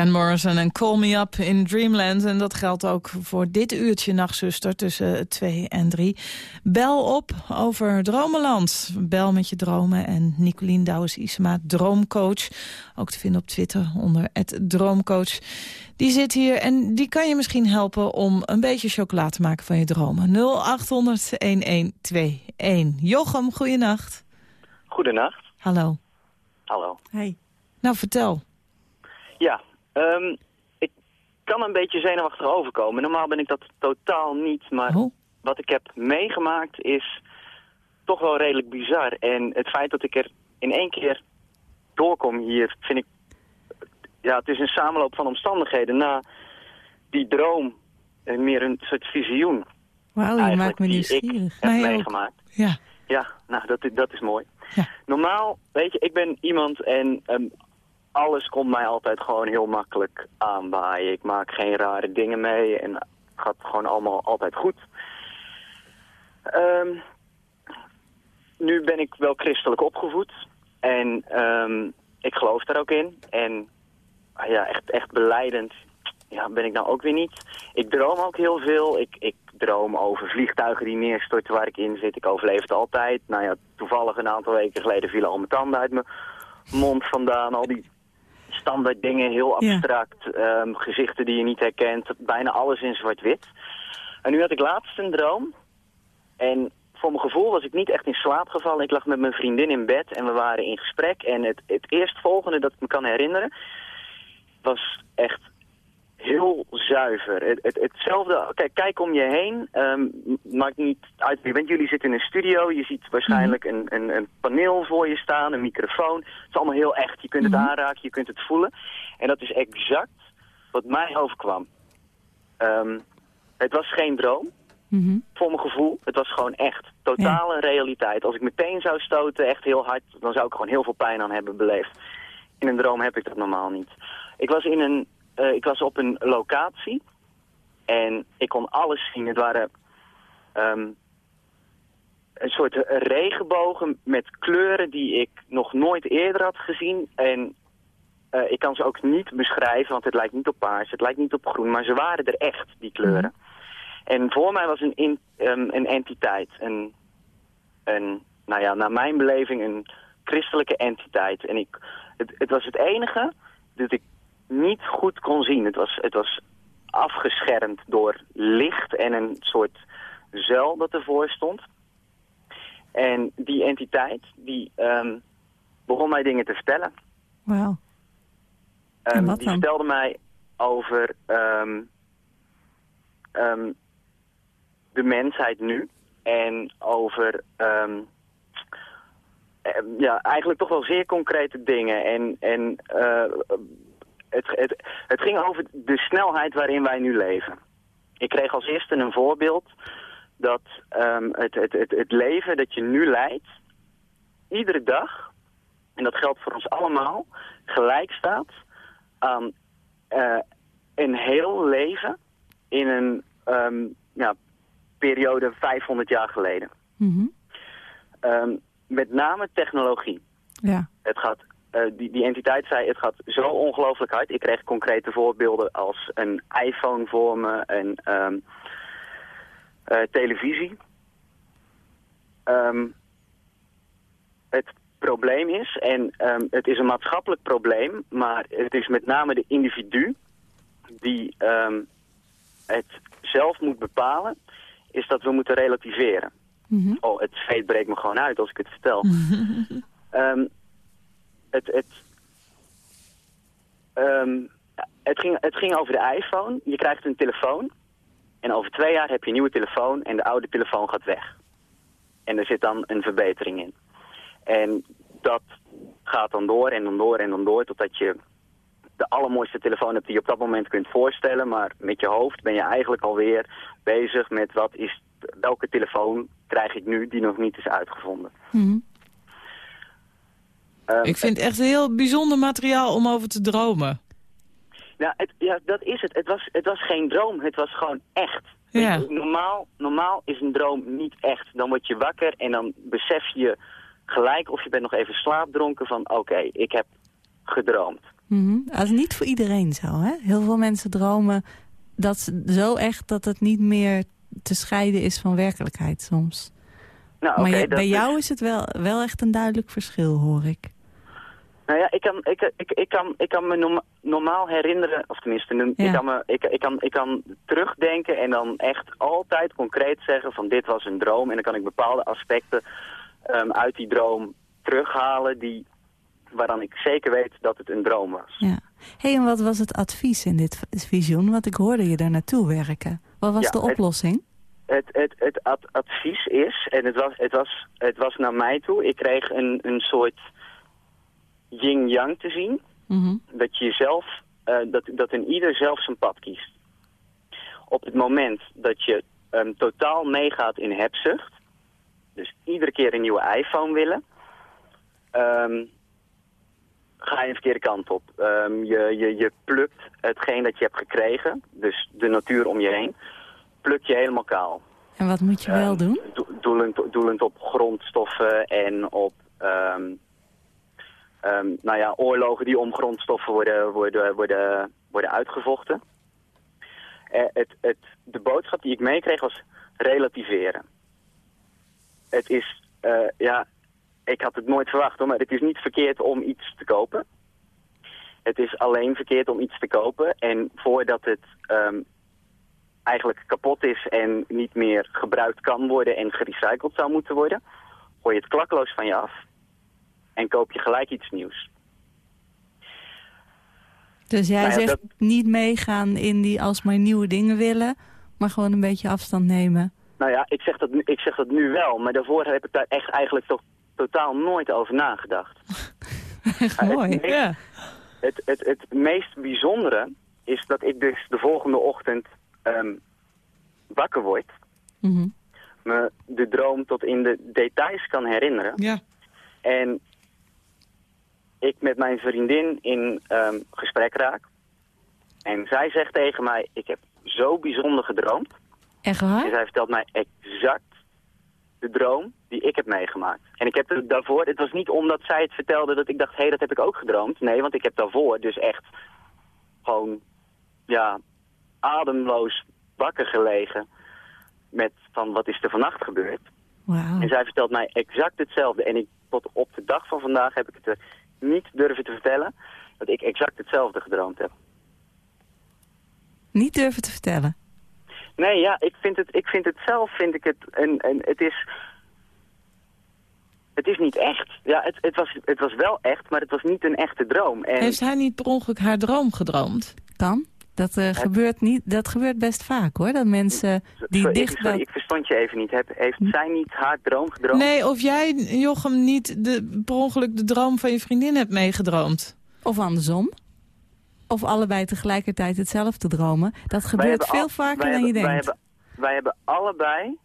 [SPEAKER 3] Van Morrison en Call Me Up in Dreamland. En dat geldt ook voor dit uurtje Nachtzuster tussen 2 en 3. Bel op over Dromenland. Bel met je dromen. En Nicolien Douwes-Isema, droomcoach. Ook te vinden op Twitter onder het droomcoach. Die zit hier en die kan je misschien helpen om een beetje chocola te maken van je dromen. 0800-1121. Jochem, goeienacht.
[SPEAKER 9] Goedenacht.
[SPEAKER 3] Hallo.
[SPEAKER 9] Hallo.
[SPEAKER 5] Hey.
[SPEAKER 3] Nou, vertel.
[SPEAKER 9] Ja, ehm, ik kan een beetje zenuwachtig overkomen. Normaal ben ik dat totaal niet, maar
[SPEAKER 3] Oh.
[SPEAKER 9] wat ik heb meegemaakt is toch wel redelijk bizar. En het feit dat ik er in één keer doorkom hier, vind ik... Ja, het is een samenloop van omstandigheden na die droom. meer een soort visioen
[SPEAKER 5] Wauw, je maakt me nieuwsgierig.
[SPEAKER 9] heb
[SPEAKER 3] Mij ook.
[SPEAKER 9] meegemaakt.
[SPEAKER 3] Ja.
[SPEAKER 9] Ja, nou, dat, is- dat is mooi.
[SPEAKER 3] Ja.
[SPEAKER 9] Normaal, weet je, ik ben iemand en ehm, alles komt mij altijd gewoon heel makkelijk aanwaaien. Ik maak geen rare dingen mee en het gaat gewoon allemaal altijd goed. Ehm, nu ben ik wel christelijk opgevoed en ehm, ik geloof daar ook in. En ja, echt, echt beleidend ja, ben ik nou ook weer niet. Ik droom ook heel veel. Ik, ik droom over vliegtuigen die neerstorten waar ik in zit. Ik overleef het altijd. Nou ja, toevallig een aantal weken geleden vielen al mijn tanden uit mijn mond vandaan. Al die standaard dingen, heel
[SPEAKER 5] Ja.
[SPEAKER 9] abstract. ehm, gezichten die je niet herkent. Bijna alles in zwart-wit. En nu had ik laatst een droom. En voor mijn gevoel was ik niet echt in slaap gevallen. Ik lag met mijn vriendin in bed en we waren in gesprek. En het, het eerstvolgende dat ik me kan herinneren was echt heel zuiver. Het, het, hetzelfde, kijk, kijk om je heen. ehm, maakt niet uit wie je bent. Jullie zitten in een studio. Je ziet waarschijnlijk een, een, een paneel voor je staan, een microfoon. Het is allemaal heel echt. Je kunt het aanraken, je kunt het voelen. En dat is exact wat mij overkwam. Ehm, het was geen droom
[SPEAKER 5] Mhm.
[SPEAKER 9] voor mijn gevoel. Het was gewoon echt totale realiteit. Als ik meteen zou stoten, echt heel hard, dan zou ik gewoon heel veel pijn aan hebben beleefd. In een droom heb ik dat normaal niet. Ik was, in een, eh, ik was op een locatie en ik kon alles zien. Het waren ehm, een soort regenbogen met kleuren die ik nog nooit eerder had gezien. En eh, ik kan ze ook niet beschrijven, want het lijkt niet op paars, het lijkt niet op groen, maar ze waren er echt, die kleuren. En voor mij was een, in, ehm, een entiteit, een, een, nou ja, naar mijn beleving een christelijke entiteit. En ik, het, het was het enige dat ik niet goed kon zien. Het was, het was afgeschermd door licht en een soort zuil dat ervoor stond. En die entiteit, die ehm, begon mij dingen te vertellen.
[SPEAKER 5] Wauw. En wat
[SPEAKER 9] die
[SPEAKER 5] dan?
[SPEAKER 9] vertelde mij over ehm, de mensheid nu. En over ja, eigenlijk toch wel zeer concrete dingen. En, en eh, het, het, het ging over de snelheid waarin wij nu leven. Ik kreeg als eerste een voorbeeld dat ehm, het, het, het, het leven dat je nu leidt, iedere dag, en dat geldt voor ons allemaal, gelijk staat aan eh, een heel leven in een ehm, ja, periode 500 jaar geleden.
[SPEAKER 5] Mhm.
[SPEAKER 9] Ehm, met name technologie.
[SPEAKER 5] Ja.
[SPEAKER 9] Het gaat, eh, die, die entiteit zei, het gaat zo ongelooflijk hard. Ik kreeg concrete voorbeelden als een iPhone voor me, en ehm, eh, televisie. Ehm, het probleem is, en ehm, het is een maatschappelijk probleem, maar het is met name de individu die het zelf moet bepalen, is dat we moeten relativeren.
[SPEAKER 5] Mhm.
[SPEAKER 9] Oh, het zweet breekt me gewoon uit als ik het vertel. het, het, ehm, het, ging, het ging over de iPhone. Je krijgt een telefoon. En over twee jaar heb je een nieuwe telefoon en de oude telefoon gaat weg. En er zit dan een verbetering in. En dat gaat dan door en dan door en dan door totdat je de allermooiste telefoon hebt die je op dat moment kunt voorstellen. Maar met je hoofd ben je eigenlijk alweer bezig met wat is, welke telefoon krijg ik nu die nog niet is uitgevonden.
[SPEAKER 5] Mhm.
[SPEAKER 9] Ehm,
[SPEAKER 3] Ik vind het echt heel bijzonder materiaal om over te dromen.
[SPEAKER 9] Nou, het, ja, dat is het. Het was, het was geen droom, het was gewoon echt.
[SPEAKER 3] Ja.
[SPEAKER 9] Je, Normaal, normaal is een droom niet echt. Dan word je wakker en dan besef je gelijk of je bent nog even slaapdronken van... oké, ik heb gedroomd.
[SPEAKER 5] Mhm. Dat is niet voor iedereen zo, hè? Heel veel mensen dromen dat ze zo echt dat het niet meer te scheiden is van werkelijkheid soms.
[SPEAKER 9] Nou,
[SPEAKER 5] maar je- bij jou is het wel, wel echt een duidelijk verschil, hoor ik.
[SPEAKER 9] Nou ja, ik kan, ik, ik, ik kan, ik kan me norma- normaal herinneren, of tenminste,
[SPEAKER 5] Ja.
[SPEAKER 9] ik, kan me, ik, ik, kan, ik kan terugdenken en dan echt altijd concreet zeggen van dit was een droom. En dan kan ik bepaalde aspecten ehm, uit die droom terughalen die, waarvan ik zeker weet dat het een droom was.
[SPEAKER 5] Ja. hey, en wat was het advies in dit visioen? Want ik hoorde je daar naartoe werken. Wat was
[SPEAKER 9] Ja,
[SPEAKER 5] de
[SPEAKER 9] het-
[SPEAKER 5] oplossing?
[SPEAKER 9] Het, het, het ad- advies is, en het was, het, was, het was naar mij toe, ik kreeg een, een soort yin-yang te zien.
[SPEAKER 5] Mhm.
[SPEAKER 9] dat je zelf, eh, dat, dat een ieder zelf zijn pad kiest. Op het moment dat je ehm, totaal meegaat in hebzucht, dus iedere keer een nieuwe iPhone willen, ehm, ga je een verkeerde kant op. Ehm, je, je, je plukt hetgeen dat je hebt gekregen, dus de natuur om je heen, pluk je helemaal kaal.
[SPEAKER 5] En wat moet je wel doen?
[SPEAKER 9] do- doelend, doelend op grondstoffen en op ehm, nou ja, oorlogen die om grondstoffen worden, worden, worden, worden uitgevochten. Eh, het, het, de boodschap die ik meekreeg was relativeren. Het is, eh, ja, ik had het nooit verwacht hoor, maar het is niet verkeerd om iets te kopen. Het is alleen verkeerd om iets te kopen en voordat het ehm, eigenlijk kapot is en niet meer gebruikt kan worden en gerecycled zou moeten worden, gooi je het klakloos van je af en koop je gelijk iets nieuws.
[SPEAKER 5] Dus jij
[SPEAKER 9] nou ja,
[SPEAKER 5] zegt
[SPEAKER 9] dat-
[SPEAKER 5] niet meegaan in die alsmaar nieuwe dingen willen... maar gewoon een beetje afstand nemen.
[SPEAKER 9] Nou ja, ik zeg dat, nu- ik zeg dat nu wel, maar daarvoor heb ik daar echt eigenlijk toch totaal nooit over nagedacht.
[SPEAKER 5] Echt
[SPEAKER 9] het
[SPEAKER 5] mooi.
[SPEAKER 9] meest-
[SPEAKER 3] Ja.
[SPEAKER 9] Het, het, het meest bijzondere is dat ik dus de volgende ochtend ehm, wakker word,
[SPEAKER 5] Mhm.
[SPEAKER 9] me de droom tot in de details kan herinneren.
[SPEAKER 3] Ja.
[SPEAKER 9] En ik met mijn vriendin in ehm, gesprek raak. En zij zegt tegen mij, ik heb zo bijzonder gedroomd.
[SPEAKER 5] Echt
[SPEAKER 9] En
[SPEAKER 5] waar?
[SPEAKER 9] zij vertelt mij exact de droom die ik heb meegemaakt. En ik heb er daarvoor, het was niet omdat zij het vertelde dat ik dacht, hé, hey, dat heb ik ook gedroomd. Nee, want ik heb daarvoor dus echt gewoon, ja, ademloos wakker gelegen. Met van, wat is er vannacht gebeurd?
[SPEAKER 5] Wauw.
[SPEAKER 9] En zij vertelt mij exact hetzelfde. En ik, tot op de dag van vandaag heb ik het er niet durven te vertellen dat ik exact hetzelfde gedroomd heb.
[SPEAKER 5] Niet durven te vertellen.
[SPEAKER 9] Nee, ja, ik vind het, ik vind het zelf, vind ik het, een, een, het is... Het is niet echt. Ja, het, het, was, het was wel echt, maar het was niet een echte droom. En
[SPEAKER 3] Heeft hij niet per ongeluk haar droom gedroomd?
[SPEAKER 5] Kan. Dat, eh, gebeurt niet, dat gebeurt best vaak hoor. Dat mensen die
[SPEAKER 9] sorry,
[SPEAKER 5] dicht
[SPEAKER 9] ik, sorry, ik verstond je even niet. Heb, heeft zij niet haar droom gedroomd?
[SPEAKER 3] Nee, of jij, Jochem, niet de, per ongeluk de droom van je vriendin hebt meegedroomd.
[SPEAKER 5] Of andersom. Of allebei tegelijkertijd hetzelfde dromen. Dat gebeurt veel
[SPEAKER 9] al-
[SPEAKER 5] vaker dan je denkt.
[SPEAKER 9] Wij hebben, wij hebben allebei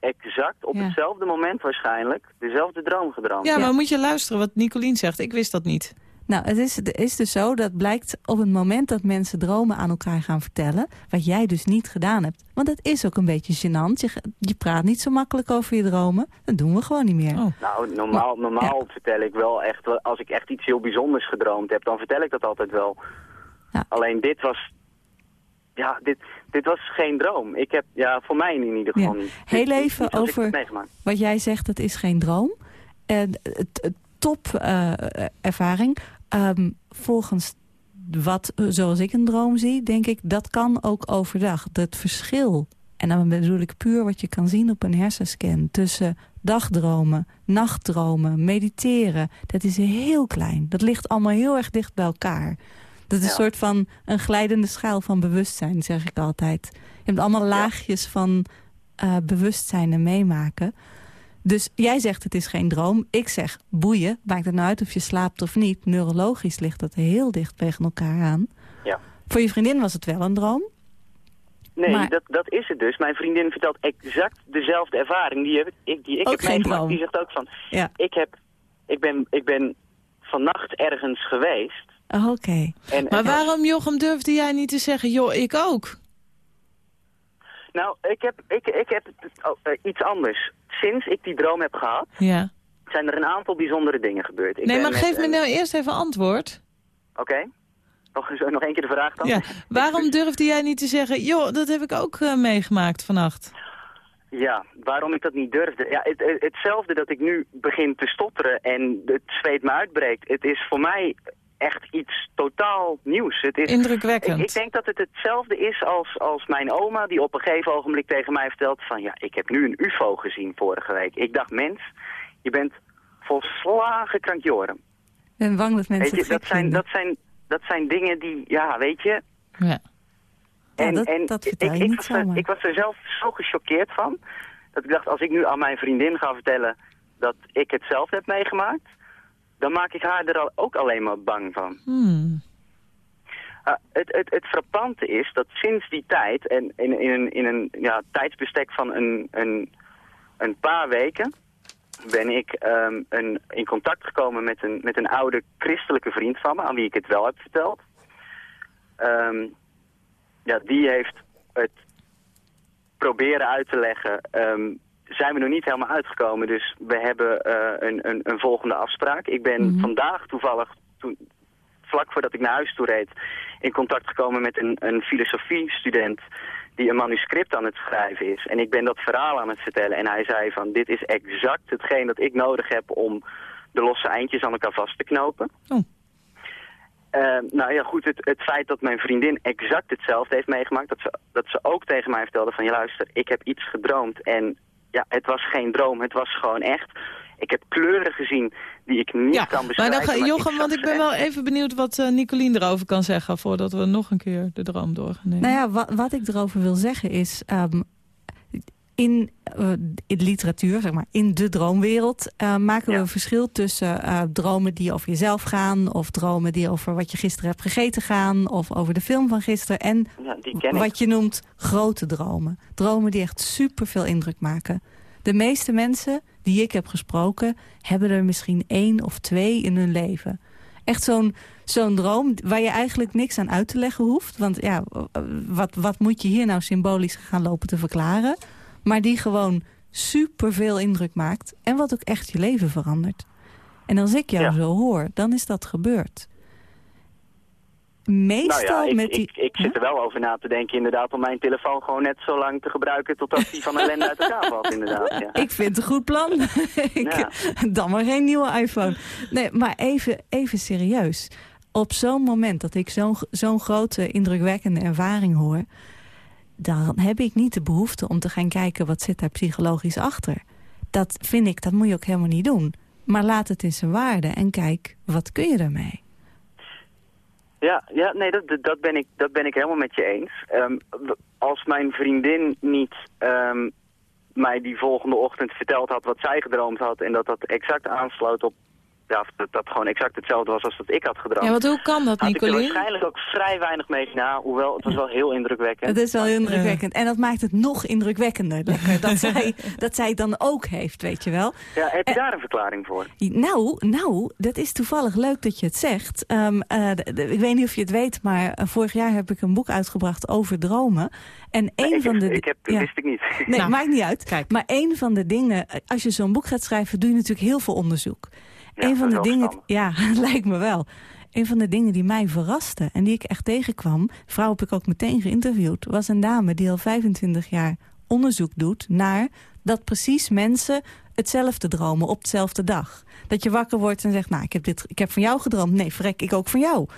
[SPEAKER 9] exact op
[SPEAKER 5] Ja.
[SPEAKER 9] hetzelfde moment waarschijnlijk dezelfde droom gedroomd.
[SPEAKER 3] Ja,
[SPEAKER 5] Ja.
[SPEAKER 3] maar moet je luisteren wat Nicolien zegt. Ik wist dat niet.
[SPEAKER 5] Nou, het is, het is dus zo, dat blijkt op het moment dat mensen dromen aan elkaar gaan vertellen. Wat jij dus niet gedaan hebt. Want het is ook een beetje gênant. Je, je praat niet zo makkelijk over je dromen. Dat doen we gewoon niet meer.
[SPEAKER 3] Oh.
[SPEAKER 9] Nou, normaal, normaal vertel ik wel echt, als ik echt iets heel bijzonders gedroomd heb, dan vertel ik dat altijd wel.
[SPEAKER 5] Ja.
[SPEAKER 9] Alleen dit was, ja, dit, dit was geen droom. Ik heb, ja, voor mij in ieder geval
[SPEAKER 5] Ja.
[SPEAKER 9] niet.
[SPEAKER 5] Heel even over-. Wat jij zegt, dat is geen droom. En het, het top eh, ervaring. Ehm, volgens wat, eh, zoals ik een droom zie, denk ik, dat kan ook overdag. Het verschil, en dan bedoel ik puur wat je kan zien op een hersenscan... tussen dagdromen, nachtdromen, mediteren, dat is heel klein. Dat ligt allemaal heel erg dicht bij elkaar. Dat is
[SPEAKER 9] Ja.
[SPEAKER 5] een soort van een glijdende schaal van bewustzijn, zeg ik altijd. Je hebt allemaal laagjes van eh, bewustzijn en meemaken. Dus jij zegt het is geen droom. Ik zeg boeien. Maakt het nou uit of je slaapt of niet. Neurologisch ligt dat heel dicht tegen elkaar aan.
[SPEAKER 9] Ja.
[SPEAKER 5] Voor je vriendin was het wel een droom.
[SPEAKER 9] Nee,
[SPEAKER 5] Maar-
[SPEAKER 9] dat, dat is het dus. Mijn vriendin vertelt exact dezelfde ervaring die, heb, ik, die ik
[SPEAKER 5] Ook
[SPEAKER 9] heb
[SPEAKER 5] geen
[SPEAKER 9] meegemaakt.
[SPEAKER 5] droom.
[SPEAKER 9] Die zegt ook van,
[SPEAKER 5] Ja.
[SPEAKER 9] ik, heb, ik, ben, ik ben vannacht ergens geweest.
[SPEAKER 5] Oh, Oké.
[SPEAKER 3] Maar waarom, Jochem, durfde jij niet te zeggen... joh, ik ook?
[SPEAKER 9] Nou, ik heb, ik, ik heb oh, eh, iets anders. Sinds ik die droom heb gehad,
[SPEAKER 3] Ja.
[SPEAKER 9] zijn er een aantal bijzondere dingen gebeurd. Ik
[SPEAKER 3] Nee, maar geef me nou eerst even antwoord.
[SPEAKER 9] Oké. Nog, eens- nog één keer de vraag dan?
[SPEAKER 3] Ja. Waarom durfde jij niet te zeggen... joh, dat heb ik ook eh, meegemaakt vannacht?
[SPEAKER 9] Ja, waarom ik dat niet durfde? Ja, het, het- hetzelfde dat ik nu begin te stotteren en het zweet me uitbreekt. Het is voor mij echt iets totaal nieuws. Het is,
[SPEAKER 3] Indrukwekkend.
[SPEAKER 9] Ik, ik denk dat het hetzelfde is als, als mijn oma die op een gegeven ogenblik tegen mij vertelt van... ja, ik heb nu een ufo gezien vorige week. Ik dacht, mens, je bent volslagen krankjoren.
[SPEAKER 5] Ik ben bang dat mensen
[SPEAKER 9] je, dat, zijn, dat, zijn, dat zijn dingen die, ja, weet je...
[SPEAKER 3] Ja.
[SPEAKER 5] Ja, dat-
[SPEAKER 9] ik,
[SPEAKER 5] niet
[SPEAKER 9] was er, ik was er zelf zo gechoqueerd van... dat ik dacht, als ik nu aan mijn vriendin ga vertellen... dat ik het zelf heb meegemaakt... dan maak ik haar er al, ook alleen maar bang van.
[SPEAKER 3] Hmm.
[SPEAKER 9] Uh, het, het, het frappante is dat sinds die tijd... en in, in een, in een ja, tijdsbestek van een, een, een paar weken... ben ik ehm, een, in contact gekomen met een, met een oude christelijke vriend van me... aan wie ik het wel heb verteld. Ehm, ja, die heeft het proberen uit te leggen. Ehm, zijn we nog niet helemaal uitgekomen, dus we hebben eh, een, een, een volgende afspraak. Ik ben vandaag toevallig, toen, vlak voordat ik naar huis toe reed, in contact gekomen met een, een filosofiestudent die een manuscript aan het schrijven is. En ik ben dat verhaal aan het vertellen en hij zei van dit is exact hetgeen dat ik nodig heb om de losse eindjes aan elkaar vast te knopen.
[SPEAKER 3] Oh.
[SPEAKER 9] Eh, nou ja, goed, het, het feit dat mijn vriendin exact hetzelfde heeft meegemaakt, dat ze, dat ze ook tegen mij vertelde van, ja luister, ik heb iets gedroomd en ja, het was geen droom, het was gewoon echt. Ik heb kleuren gezien die ik niet
[SPEAKER 3] Ja,
[SPEAKER 9] kan
[SPEAKER 3] maar
[SPEAKER 9] beschrijven.
[SPEAKER 3] dan ga,
[SPEAKER 9] maar
[SPEAKER 3] Jochem,
[SPEAKER 9] ik
[SPEAKER 3] want ik ben wel even benieuwd wat eh Nicolien erover kan zeggen... voordat we nog een keer de droom door gaan nemen.
[SPEAKER 5] Nou ja, wat, wat ik erover wil zeggen is... ehm, in, eh, in literatuur, zeg maar, in de droomwereld... eh, maken we een verschil tussen eh, dromen die over jezelf gaan... of dromen die over wat je gisteren hebt gegeten gaan... of over de film van gisteren. En
[SPEAKER 9] Ja, ik.
[SPEAKER 5] wat je noemt grote dromen. Dromen die echt super veel indruk maken. De meeste mensen die ik heb gesproken... hebben er misschien één of twee in hun leven. Echt zo'n zo'n droom waar je eigenlijk niks aan uit te leggen hoeft. Want ja, wat, wat moet je hier nou symbolisch gaan lopen te verklaren? Maar die gewoon super veel indruk maakt. En wat ook echt je leven verandert. En als ik jou
[SPEAKER 9] Ja.
[SPEAKER 5] zo hoor, dan is dat gebeurd. Meestal
[SPEAKER 9] nou ja, ik,
[SPEAKER 5] met die...
[SPEAKER 9] ik, ik zit er wel over na te denken inderdaad om mijn telefoon gewoon net zo lang te gebruiken totdat die van ellende uit elkaar valt inderdaad. Ja.
[SPEAKER 5] Ik vind het een goed plan. ik,
[SPEAKER 9] Ja.
[SPEAKER 5] Dan maar geen nieuwe iPhone. Nee, maar even, even serieus. Op zo'n moment dat ik zo'n zo'n grote, indrukwekkende ervaring hoor... dan heb ik niet de behoefte om te gaan kijken wat zit daar psychologisch achter. Dat vind ik, dat moet je ook helemaal niet doen. Maar laat het in zijn waarde en kijk, wat kun je ermee?
[SPEAKER 9] Ja, ja nee, dat, dat, ben ik, dat ben ik helemaal met je eens. Ehm, als mijn vriendin niet ehm, mij die volgende ochtend verteld had wat zij gedroomd had... en dat dat exact aansloot op... Ja, of dat dat gewoon exact hetzelfde was als dat ik had gedroomd...
[SPEAKER 3] Ja, want hoe kan dat,
[SPEAKER 9] had ik er waarschijnlijk ook vrij weinig mee gedaan. Hoewel, het was wel heel indrukwekkend.
[SPEAKER 5] Het is wel heel indrukwekkend. En dat maakt het nog indrukwekkender. Lekker, dat, zij, dat zij het dan ook heeft, weet je wel.
[SPEAKER 9] Ja, heb je daar een verklaring voor?
[SPEAKER 5] Nou, nou, dat is toevallig leuk dat je het zegt. Ehm, eh, ik weet niet of je het weet, maar eh, vorig jaar heb ik een boek uitgebracht over dromen. En een van de...
[SPEAKER 9] ik heb,
[SPEAKER 5] ja.
[SPEAKER 9] wist ik niet.
[SPEAKER 5] Nee,
[SPEAKER 3] Nou,
[SPEAKER 5] maakt niet uit.
[SPEAKER 3] kijk.
[SPEAKER 5] Maar een van de dingen, eh, als je zo'n boek gaat schrijven, doe je natuurlijk heel veel onderzoek.
[SPEAKER 9] Ja,
[SPEAKER 5] een van de dingen, ja, lijkt me wel. Een van de dingen die mij verraste en die ik echt tegenkwam, vrouw heb ik ook meteen geïnterviewd, was een dame die al 25 jaar onderzoek doet naar dat precies mensen hetzelfde dromen op dezelfde dag. Dat je wakker wordt en zegt, nou, ik heb, dit, ik heb van jou gedroomd. Nee, vrek, ik ook van jou.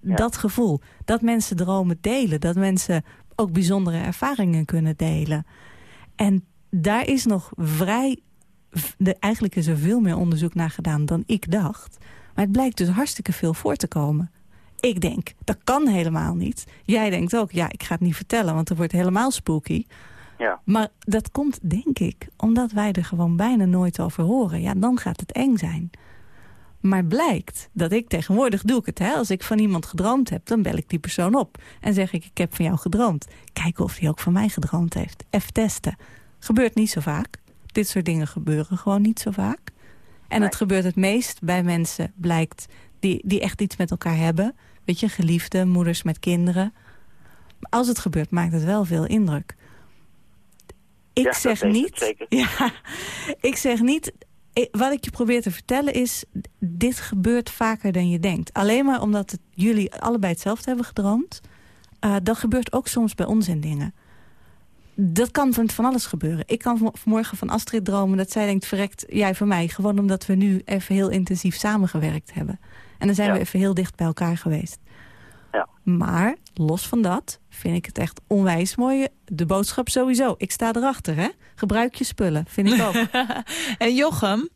[SPEAKER 5] Dat gevoel. Dat mensen dromen delen. Dat mensen ook bijzondere ervaringen kunnen delen. En daar is nog vrij... De, eigenlijk is er veel meer onderzoek naar gedaan dan ik dacht. Maar het blijkt dus hartstikke veel voor te komen. Ik denk, dat kan helemaal niet. Jij denkt ook, ja, ik ga het niet vertellen, want het wordt helemaal spooky.
[SPEAKER 9] Ja.
[SPEAKER 5] Maar dat komt, denk ik, omdat wij er gewoon bijna nooit over horen. Ja, dan gaat het eng zijn. Maar blijkt dat ik tegenwoordig doe ik het. Hè? Als ik van iemand gedroomd heb, dan bel ik die persoon op. En zeg ik, ik heb van jou gedroomd. Kijken of hij ook van mij gedroomd heeft. Even testen. Gebeurt niet zo vaak. Dit soort dingen gebeuren gewoon niet zo vaak. En het gebeurt het meest bij mensen, blijkt, die, die echt iets met elkaar hebben. Weet je, geliefden, moeders met kinderen. Als het gebeurt, maakt het wel veel indruk. Ik
[SPEAKER 9] Ja,
[SPEAKER 5] zeg niet... Ja, ik zeg niet... eh, wat ik je probeer te vertellen is... dit gebeurt vaker dan je denkt. Alleen maar omdat het, jullie allebei hetzelfde hebben gedroomd... Uh, dat gebeurt ook soms bij ons in dingen. Dat kan van, van alles gebeuren. Ik kan vanmorgen van Astrid dromen dat zij denkt... verrekt jij van mij, gewoon omdat we nu even heel intensief samengewerkt hebben. En dan zijn
[SPEAKER 9] Ja.
[SPEAKER 5] we even heel dicht bij elkaar geweest.
[SPEAKER 9] Ja.
[SPEAKER 5] Maar, los van dat, vind ik het echt onwijs mooi. De boodschap sowieso. Ik sta erachter, hè. Gebruik je spullen, vind ik ook.
[SPEAKER 3] En Jochem,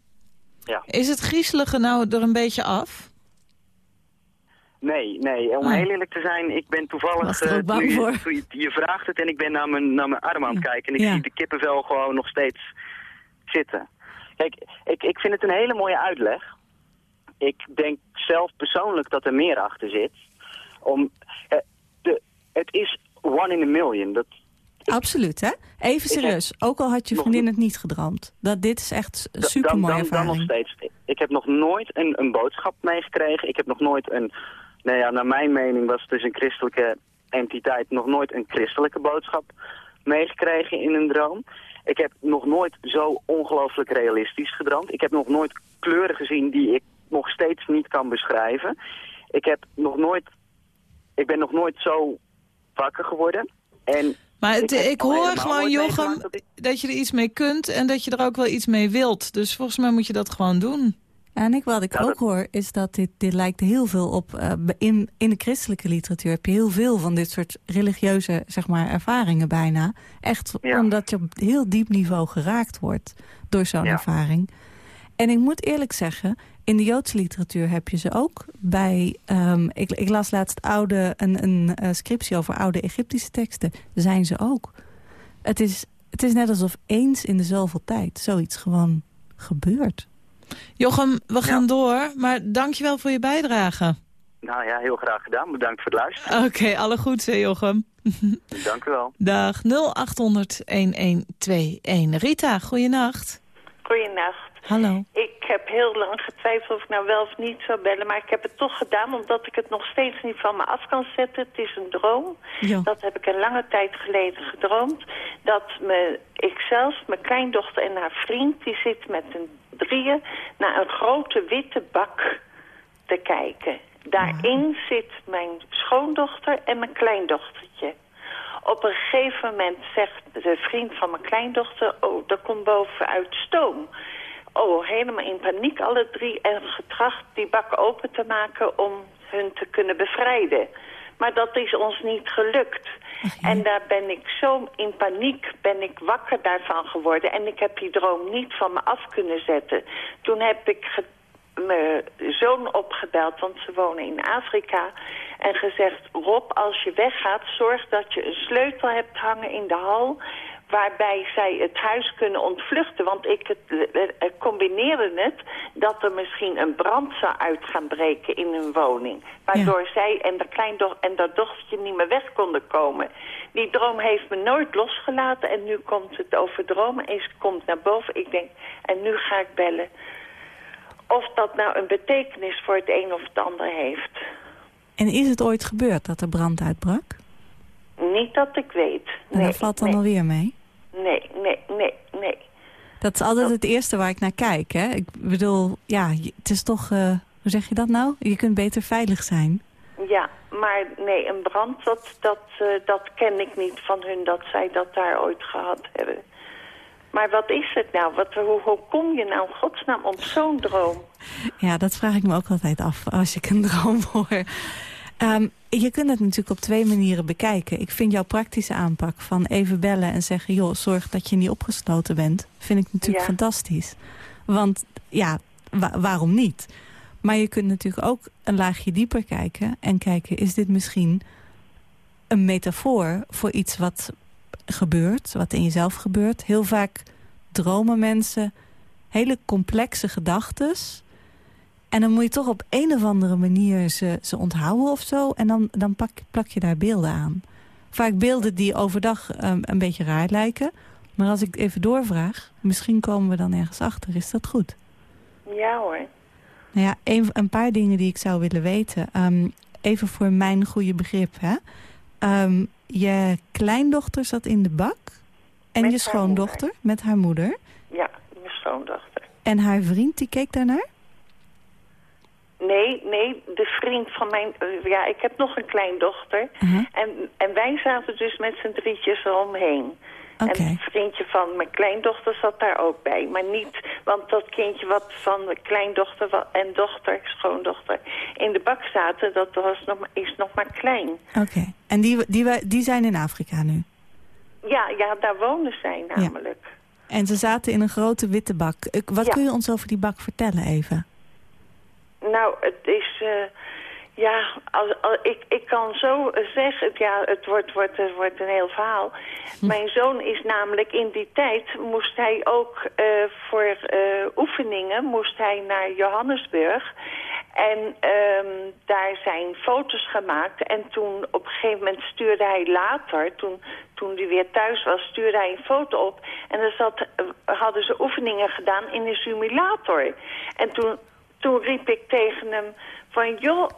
[SPEAKER 9] Ja.
[SPEAKER 3] is het griezelige nou er een beetje af?
[SPEAKER 9] Nee, nee. Om
[SPEAKER 3] Ah.
[SPEAKER 9] heel eerlijk te zijn, ik ben toevallig... Eh,
[SPEAKER 5] bang
[SPEAKER 9] je-
[SPEAKER 5] voor.
[SPEAKER 9] je, je vraagt het en ik ben naar mijn, naar mijn arm aan het kijken. En ik
[SPEAKER 5] Ja.
[SPEAKER 9] zie de kippenvel gewoon nog steeds zitten. Kijk, ik, ik vind het een hele mooie uitleg. Ik denk zelf persoonlijk dat er meer achter zit. Om, eh, de, het is one in a million. Dat,
[SPEAKER 5] Absoluut, hè? Even serieus. Ook al had je
[SPEAKER 9] nog
[SPEAKER 5] vriendin het niet gedroomd. Dat, dit is echt super
[SPEAKER 9] dan,
[SPEAKER 5] mooie
[SPEAKER 9] dan, dan nog
[SPEAKER 5] ervaring.
[SPEAKER 9] steeds. Ik heb nog nooit een, een boodschap meegekregen. Ik heb nog nooit een... Nou ja, naar mijn mening was het dus een christelijke entiteit... nog nooit een christelijke boodschap meegekregen in een droom. Ik heb nog nooit zo ongelooflijk realistisch gedroomd. Ik heb nog nooit kleuren gezien die ik nog steeds niet kan beschrijven. Ik heb nog nooit... Ik ben nog nooit zo wakker geworden. En
[SPEAKER 3] Maar het-
[SPEAKER 9] Ik
[SPEAKER 3] hoor gewoon, Jochem,
[SPEAKER 9] meegemaakt dat ik-
[SPEAKER 3] dat je er iets mee kunt... en dat je er ook wel iets mee wilt. Dus volgens mij moet je dat gewoon doen.
[SPEAKER 5] En ik, wat ik
[SPEAKER 9] Ja,
[SPEAKER 5] ook
[SPEAKER 9] dat-
[SPEAKER 5] hoor, is dat dit, dit lijkt heel veel op... eh, in, in de christelijke literatuur heb je heel veel van dit soort religieuze zeg maar, ervaringen bijna. Echt
[SPEAKER 9] Ja.
[SPEAKER 5] omdat je op heel diep niveau geraakt wordt door zo'n
[SPEAKER 9] Ja.
[SPEAKER 5] ervaring. En ik moet eerlijk zeggen, in de Joodse literatuur heb je ze ook. Bij, ehm, ik, ik las laatst oude, een, een eh, scriptie over oude Egyptische teksten. Zijn ze ook. Het is, het is net alsof eens in de zoveel tijd zoiets gewoon gebeurt.
[SPEAKER 3] Jochem, we gaan door, maar dankjewel voor je bijdrage.
[SPEAKER 9] nou ja, heel graag gedaan. Bedankt voor het luisteren.
[SPEAKER 3] Oké, alle goeds, hè, Jochem.
[SPEAKER 9] Dank u wel.
[SPEAKER 3] Dag 0800-1121. Rita, goeienacht.
[SPEAKER 10] Goeienacht.
[SPEAKER 3] Hallo.
[SPEAKER 10] Ik heb heel lang getwijfeld of ik nou wel of niet zou bellen, maar ik heb het toch gedaan omdat ik het nog steeds niet van me af kan zetten. Het is een droom. Dat heb ik een lange tijd geleden gedroomd. Dat me, ikzelf, mijn kleindochter en haar vriend, die zit met een drieën naar een grote witte bak te kijken. Daarin zit mijn schoondochter en mijn kleindochtertje. Op een gegeven moment zegt de vriend van mijn kleindochter... oh, er komt bovenuit stoom. Oh, helemaal in paniek alle drie en getracht die bak open te maken om hun te kunnen bevrijden. Maar dat is ons niet gelukt. En daar ben ik zo in paniek, ben ik wakker daarvan geworden. En ik heb die droom niet van me af kunnen zetten. Toen heb ik mijn zoon opgebeld, want ze wonen in Afrika. En gezegd, Rob, als je weggaat, zorg dat je een sleutel hebt hangen in de hal waarbij zij het huis kunnen ontvluchten. Want ik combineerde het dat er misschien een brand zou uit gaan breken in hun woning. Waardoor zij en de kleindochter en dat dochtertje niet meer weg konden komen. Die droom heeft me nooit losgelaten en nu komt het over dromen en ze komt naar boven. Ik denk, en nu ga ik bellen. Of dat nou een betekenis voor het een of het ander heeft.
[SPEAKER 5] En is het ooit gebeurd dat er brand uitbrak?
[SPEAKER 10] Niet dat ik weet.
[SPEAKER 5] En
[SPEAKER 10] Nee,
[SPEAKER 5] dat valt dan
[SPEAKER 10] nee,
[SPEAKER 5] alweer mee?
[SPEAKER 10] Nee, nee, nee, nee.
[SPEAKER 5] Dat is altijd het eerste waar ik naar kijk. Hè? Ik bedoel, ja, het is toch... eh, hoe zeg je dat nou? Je kunt beter veilig zijn.
[SPEAKER 10] Ja, maar nee, een brand, dat, dat, eh, dat ken ik niet van hun, dat zij dat daar ooit gehad hebben. Maar wat is het nou? Wat, hoe, hoe kom je nou godsnaam op zo'n droom?
[SPEAKER 5] Ja, dat vraag ik me ook altijd af als ik een droom hoor. Ehm, je kunt het natuurlijk op twee manieren bekijken. Ik vind jouw praktische aanpak van even bellen en zeggen... joh, zorg dat je niet opgesloten bent, vind ik natuurlijk
[SPEAKER 10] Ja.
[SPEAKER 5] fantastisch. Want ja, wa- waarom niet? Maar je kunt natuurlijk ook een laagje dieper kijken... en kijken, is dit misschien een metafoor voor iets wat gebeurt... wat in jezelf gebeurt? Heel vaak dromen mensen hele complexe gedachtes... En dan moet je toch op een of andere manier ze, ze onthouden of zo. En dan, dan pak, plak je daar beelden aan. Vaak beelden die overdag um, een beetje raar lijken. Maar als ik even doorvraag, misschien komen we dan ergens achter. Is dat goed?
[SPEAKER 10] Ja hoor.
[SPEAKER 5] Nou ja, een, een paar dingen die ik zou willen weten. Um, even voor mijn goede begrip. Hè? Um, je kleindochter zat in de bak. En
[SPEAKER 10] Met
[SPEAKER 5] je schoondochter met haar moeder.
[SPEAKER 10] Ja, mijn schoondochter.
[SPEAKER 5] En haar vriend, die keek daarnaar?
[SPEAKER 10] Nee, nee, de vriend van mijn... eh, ja, ik heb nog een kleindochter.
[SPEAKER 5] Uh-huh.
[SPEAKER 10] En, en wij zaten dus met z'n drietjes eromheen.
[SPEAKER 5] Oké.
[SPEAKER 10] En het vriendje van mijn kleindochter zat daar ook bij. Maar niet, want dat kindje wat van de kleindochter en dochter, schoondochter, in de bak zaten, dat was nog, is nog maar klein.
[SPEAKER 5] Oké. En die, die, die zijn in Afrika nu?
[SPEAKER 10] Ja, ja, daar wonen zij namelijk.
[SPEAKER 5] En ze zaten in een grote witte bak. Wat
[SPEAKER 10] Ja.
[SPEAKER 5] kun je ons over die bak vertellen even?
[SPEAKER 10] Nou, het is... eh, ja, als, als- ik, ik kan zo zeggen... Ja, het wordt, wordt, het wordt een heel verhaal. Mijn zoon is namelijk in die tijd... moest hij ook eh, voor eh, oefeningen... moest hij naar Johannesburg... En ehm, daar zijn foto's gemaakt. En toen op een gegeven moment stuurde hij later, toen, toen hij weer thuis was, stuurde hij een foto op. En dan zat, hadden ze oefeningen gedaan in een simulator. En toen, toen riep ik tegen hem van, joh,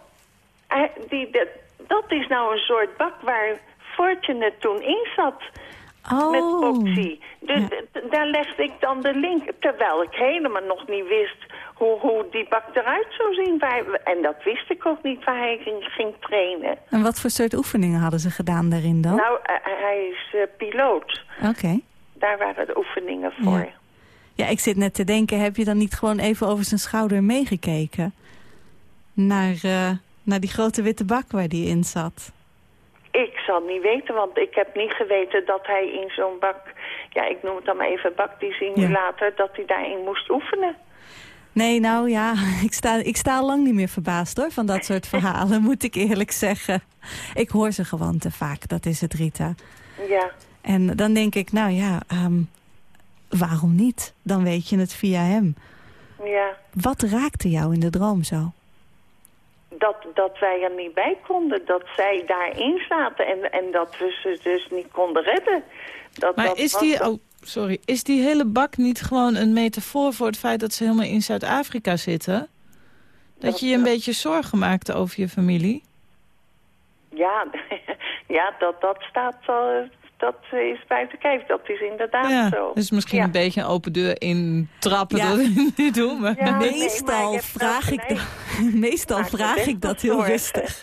[SPEAKER 10] die, dat, dat is nou een soort bak waar Fortune toen in zat.
[SPEAKER 5] Oh.
[SPEAKER 10] Met Foxy. Dus daar legde ik dan de link. Terwijl ik helemaal nog niet wist hoe, hoe die bak eruit zou zien. Waar, en dat wist ik ook niet waar hij ging, ging trainen.
[SPEAKER 5] En wat voor soort oefeningen hadden ze gedaan daarin dan?
[SPEAKER 10] Nou, eh, hij is eh, piloot.
[SPEAKER 5] Oké.
[SPEAKER 10] Daar waren de oefeningen voor.
[SPEAKER 5] Ja. Ja, ik zit net te denken, heb je dan niet gewoon even over zijn schouder meegekeken? Naar, eh, naar die grote witte bak waar die in zat.
[SPEAKER 10] Ik zal niet weten, want ik heb niet geweten dat hij in zo'n bak... Ja, ik noem het dan maar even bak, die simulator... dat hij daarin moest oefenen.
[SPEAKER 5] Nee, nou ja, ik sta, ik sta al lang niet meer verbaasd hoor, van dat soort verhalen, moet ik eerlijk zeggen. Ik hoor ze gewoon te vaak, dat is het Rita.
[SPEAKER 10] Ja.
[SPEAKER 5] En dan denk ik, nou ja, ehm, waarom niet? Dan weet je het via hem.
[SPEAKER 10] Ja,
[SPEAKER 5] Wat raakte jou in de droom zo?
[SPEAKER 10] dat, dat wij er niet bij konden. Dat zij daarin zaten en, en dat we ze dus niet konden redden. Dat,
[SPEAKER 3] Maar
[SPEAKER 10] dat
[SPEAKER 3] is die,
[SPEAKER 10] dat-
[SPEAKER 3] oh, sorry, is die hele bak niet gewoon een metafoor voor het feit dat ze helemaal in Zuid-Afrika zitten? Dat je je een beetje zorgen maakte over je familie?
[SPEAKER 10] Ja, ja dat, dat staat al... Dat is buiten kijf. Dat is inderdaad
[SPEAKER 3] Ja,
[SPEAKER 10] zo.
[SPEAKER 3] dus misschien
[SPEAKER 10] Ja.
[SPEAKER 3] een beetje een open deur intrappen
[SPEAKER 5] Ja.
[SPEAKER 3] dat we doen. Maar...
[SPEAKER 10] Nee, maar
[SPEAKER 5] meestal vraag ik, dat, meestal vraag ik dat heel
[SPEAKER 10] zorgen.
[SPEAKER 5] rustig.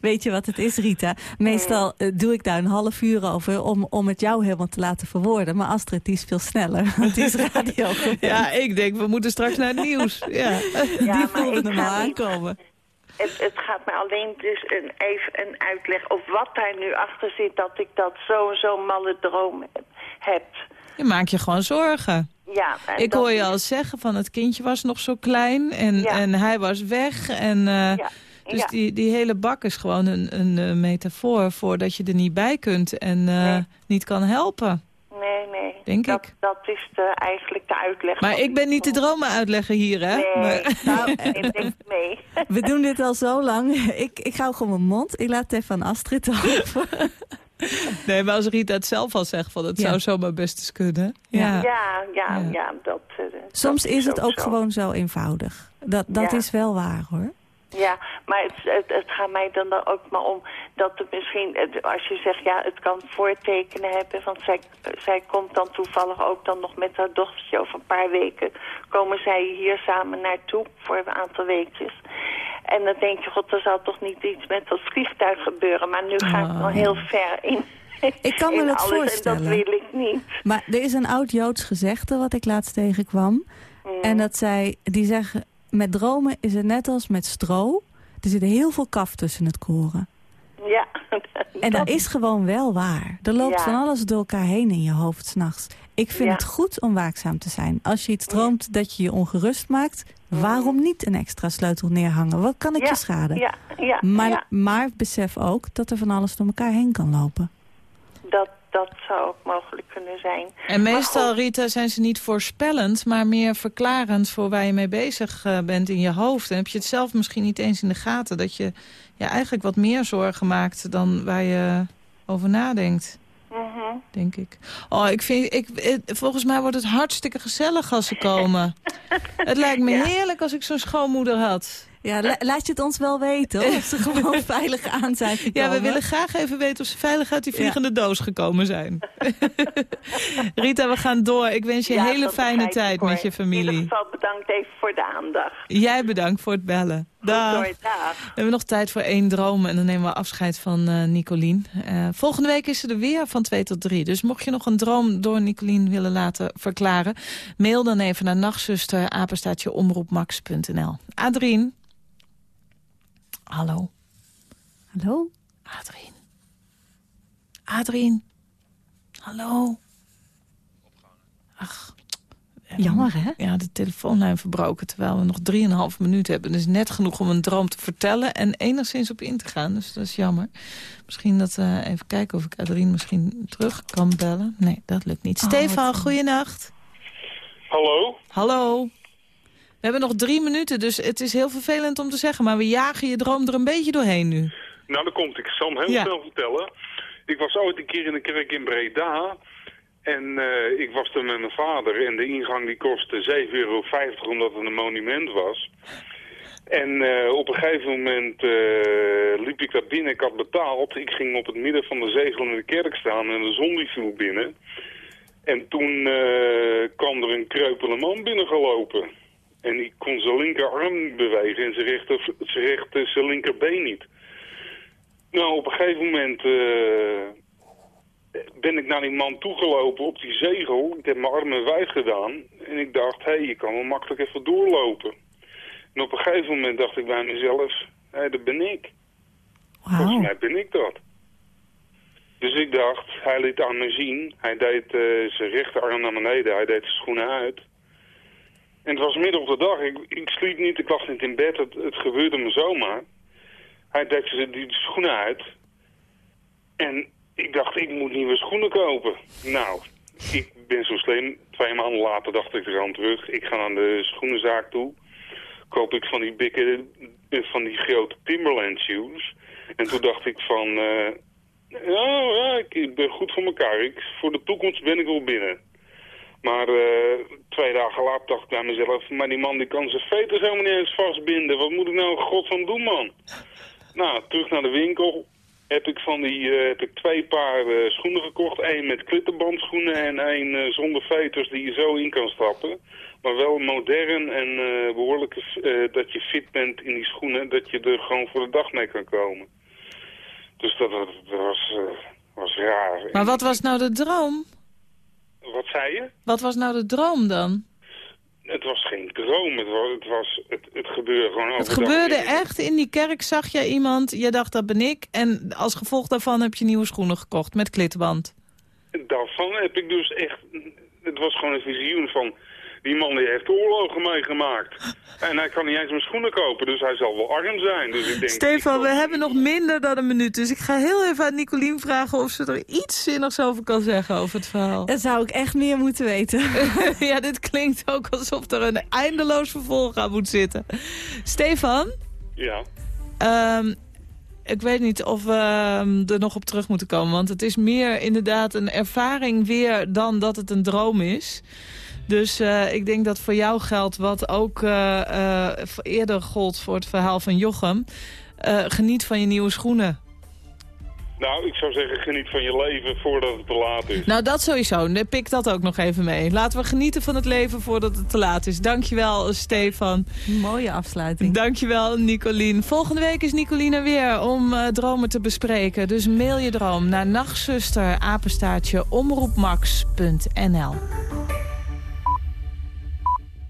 [SPEAKER 5] Weet je wat het is, Rita? Meestal eh, doe ik daar een half uur over om, om het jou helemaal te laten verwoorden. Maar Astrid die is veel sneller, want die is radio.
[SPEAKER 3] Ja, ik denk, we moeten straks naar het nieuws. Ja,
[SPEAKER 5] die
[SPEAKER 10] maar ga
[SPEAKER 5] al
[SPEAKER 10] niet-
[SPEAKER 5] aankomen.
[SPEAKER 10] Het, het gaat me alleen dus een, even een uitleg of wat daar nu achter zit... dat ik dat zo'n zo malle droom heb.
[SPEAKER 3] je maakt je gewoon zorgen.
[SPEAKER 10] Ja,
[SPEAKER 3] Ik hoor je al zeggen van het kindje was nog zo klein en,
[SPEAKER 10] Ja.
[SPEAKER 3] en hij was weg. En, eh,
[SPEAKER 10] Ja,
[SPEAKER 3] Dus die, die hele bak is gewoon een, een eh, metafoor voor dat je er niet bij kunt en eh,
[SPEAKER 10] Nee.
[SPEAKER 3] niet kan helpen.
[SPEAKER 10] Nee, nee.
[SPEAKER 3] Denk
[SPEAKER 10] dat,
[SPEAKER 3] ik.
[SPEAKER 10] Dat is de, eigenlijk de uitleg.
[SPEAKER 3] Maar ik ben niet de dromen uitleggen hier, hè?
[SPEAKER 10] Nee,
[SPEAKER 3] Maar-
[SPEAKER 10] nou, ik denk mee.
[SPEAKER 5] We doen dit al zo lang. Ik, ik hou gewoon mijn mond. Ik laat het even aan Astrid over.
[SPEAKER 3] nee, maar als Rita het zelf al zegt, van het
[SPEAKER 5] Ja.
[SPEAKER 3] zou zomaar best eens kunnen.
[SPEAKER 5] Ja.
[SPEAKER 3] Ja.
[SPEAKER 10] Ja, ja, dat... eh,
[SPEAKER 5] Soms
[SPEAKER 10] dat
[SPEAKER 5] is het ook
[SPEAKER 10] zo.
[SPEAKER 5] gewoon zo eenvoudig. Dat, dat is wel waar, hoor.
[SPEAKER 10] Ja, maar het, het, het gaat mij dan ook maar om dat het misschien, het- als je zegt ja, het kan voortekenen hebben, want zij, zij komt dan toevallig ook dan nog met haar dochtertje over een paar weken, komen zij hier samen naartoe voor een aantal weekjes. En dan denk je, god, er zal toch niet iets met dat vliegtuig gebeuren, maar nu ga ik
[SPEAKER 3] Oh.
[SPEAKER 10] wel heel ver in.
[SPEAKER 5] Ik kan me
[SPEAKER 10] alles,
[SPEAKER 5] voorstellen.
[SPEAKER 10] En dat wil ik niet.
[SPEAKER 5] Maar er is een oud Joods gezegde wat ik laatst tegenkwam. En dat zij, die zeggen, met dromen is het net als met stro. Er zit heel veel kaf tussen het koren.
[SPEAKER 10] Ja.
[SPEAKER 5] En dat is gewoon wel waar. Er loopt
[SPEAKER 10] Ja.
[SPEAKER 5] van alles door elkaar heen in je hoofd s'nachts. Ik vind
[SPEAKER 10] Ja.
[SPEAKER 5] het goed om waakzaam te zijn. Als je iets droomt dat je je ongerust maakt... waarom niet een extra sleutel neerhangen? Wat kan het
[SPEAKER 10] ja,
[SPEAKER 5] je schaden?
[SPEAKER 10] Ja, ja,
[SPEAKER 5] Maar,
[SPEAKER 10] ja.
[SPEAKER 5] maar besef ook dat er van alles door elkaar heen kan lopen.
[SPEAKER 10] Dat, dat zou ook mogelijk kunnen zijn.
[SPEAKER 3] En meestal,
[SPEAKER 10] goed,
[SPEAKER 3] Rita, zijn ze niet voorspellend, maar meer verklarend voor waar je mee bezig eh, bent in je hoofd. En heb je het zelf misschien niet eens in de gaten dat je ja, eigenlijk wat meer zorgen maakt dan waar je over nadenkt.
[SPEAKER 10] mhm.
[SPEAKER 3] Denk ik. Oh, ik vind, ik, volgens mij wordt het hartstikke gezellig als ze komen. het lijkt me
[SPEAKER 10] Ja.
[SPEAKER 3] heerlijk als ik zo'n schoonmoeder had.
[SPEAKER 5] Ja, la- laat je het ons wel weten, hoor, of ze gewoon veilig aan zijn gekomen.
[SPEAKER 3] Ja, we willen graag even weten of ze veilig uit die vliegende doos gekomen zijn. Rita, we gaan door. Ik wens je een
[SPEAKER 10] Ja,
[SPEAKER 3] hele fijne tijd met je
[SPEAKER 10] In
[SPEAKER 3] familie.
[SPEAKER 10] ieder geval bedankt even voor de aandacht.
[SPEAKER 3] Jij bedankt voor het bellen. Dag.
[SPEAKER 10] Dag.
[SPEAKER 3] We hebben nog tijd voor één droom en dan nemen we afscheid van eh Nicolien. Eh, volgende week is ze er weer van 2 tot 3. Dus mocht je nog een droom door Nicolien willen laten verklaren... mail dan even naar nachtzuster, apenstaatje omroepmax.nl. Adrien. Hallo.
[SPEAKER 5] Hallo?
[SPEAKER 3] Adrien. Adrien. Hallo. Ach.
[SPEAKER 5] Jammer, hè?
[SPEAKER 3] Ja, de telefoonlijn verbroken terwijl we nog 3,5 minuten hebben. Dus net genoeg om een droom te vertellen en enigszins op in te gaan. Dus dat is jammer. Misschien dat we even kijken of ik Adrien misschien terug kan bellen. Nee, dat lukt niet.
[SPEAKER 5] Oh,
[SPEAKER 3] Stefan, goeienacht.
[SPEAKER 11] Hallo?
[SPEAKER 3] Hallo. We hebben nog drie minuten, dus het is heel vervelend om te zeggen. Maar we jagen je droom er een beetje doorheen nu.
[SPEAKER 11] Nou, daar komt ik. Zal hem heel
[SPEAKER 3] Ja.
[SPEAKER 11] snel vertellen. Ik was ooit een keer in een kerk in Breda. En eh, ik was er met mijn vader. En de ingang die kostte 7,50 euro omdat het een monument was. En eh, op een gegeven moment eh, liep ik daar binnen. Ik had betaald. Ik ging op het midden van de zegel in de kerk staan. En de zon die viel binnen. En toen kwam er een kreupele man binnengelopen. En die kon zijn linkerarm niet bewegen en zijn rechter, zijn, rechter, zijn linkerbeen niet. Nou, op een gegeven moment eh, ben ik naar die man toegelopen op die zegel. Ik heb mijn armen wijd gedaan. En ik dacht, hé, hey, je kan wel makkelijk even doorlopen. En op een gegeven moment dacht ik bij mezelf, hé, dat ben ik. Volgens
[SPEAKER 5] Wauw.
[SPEAKER 11] mij ben ik dat. Dus ik dacht, hij liet aan me zien. Hij deed eh, zijn rechterarm naar beneden. Hij deed zijn schoenen uit. En het was midden op de dag. Ik, ik sliep niet, ik lag niet in bed. Het, het gebeurde me zomaar. Hij zijn die schoenen uit. En ik dacht, ik moet nieuwe schoenen kopen. Nou, ik ben zo slim. Twee maanden later dacht ik er aan terug. Ik ga naar de schoenenzaak toe. Koop ik van die bikke, van die grote Timberland shoes. En toen dacht ik van, eh, ja, ik ben goed voor elkaar. Ik, voor de toekomst ben ik wel binnen. Maar eh, twee dagen later dacht ik bij mezelf, maar die man die kan zijn veters helemaal niet eens vastbinden. Wat moet ik nou god van doen, man? Nou, terug naar de winkel. Heb ik van die, eh, heb ik twee paar eh, schoenen gekocht. Eén met klittenbandschoenen en één zonder veters die je zo in kan stappen. Maar wel modern en eh, behoorlijk eh, dat je fit bent in die schoenen. Dat je er gewoon voor de dag mee kan komen. Dus dat, dat was, was raar.
[SPEAKER 3] Maar wat was nou de droom?
[SPEAKER 11] Wat zei je?
[SPEAKER 3] Wat was nou de droom dan?
[SPEAKER 11] Het was geen droom. Het, was, het, was, het, het gebeurde gewoon
[SPEAKER 3] Het gebeurde echt in die kerk, zag jij iemand, je dacht dat ben ik. En als gevolg daarvan heb je nieuwe schoenen gekocht met klittenband.
[SPEAKER 11] Daarvan heb ik dus echt... Het was gewoon een visioen van... Die man die heeft oorlogen meegemaakt. En hij kan niet eens mijn schoenen kopen, dus hij zal wel arm zijn. Dus ik denk,
[SPEAKER 3] Stefan, we hebben nog minder dan een minuut. Dus ik ga heel even aan Nicolien vragen of ze er iets zinnigs over kan zeggen over het verhaal.
[SPEAKER 5] Dat zou ik echt meer moeten weten.
[SPEAKER 3] ja, dit klinkt ook alsof er een eindeloos vervolg aan moet zitten. Stefan,
[SPEAKER 11] Ja.
[SPEAKER 3] Ehm, ik weet niet of we ehm, er nog op terug moeten komen. Want het is meer inderdaad een ervaring weer dan dat het een droom is. Dus eh, ik denk dat voor jou geldt wat ook eh, eh, eerder gold voor het verhaal van Jochem. Eh, geniet van je nieuwe schoenen.
[SPEAKER 11] Nou, ik zou zeggen, geniet van je leven voordat het te laat is.
[SPEAKER 3] Nou, dat sowieso. Nee, Pik dat ook nog even mee. Laten we genieten van het leven voordat het te laat is. Dankjewel, Stefan.
[SPEAKER 5] Mooie afsluiting.
[SPEAKER 3] Dankjewel, Nicolien. Volgende week is Nicolien er weer om eh, dromen te bespreken. Dus mail je droom naar nachtzuster, apenstaartje, omroepmax.nl.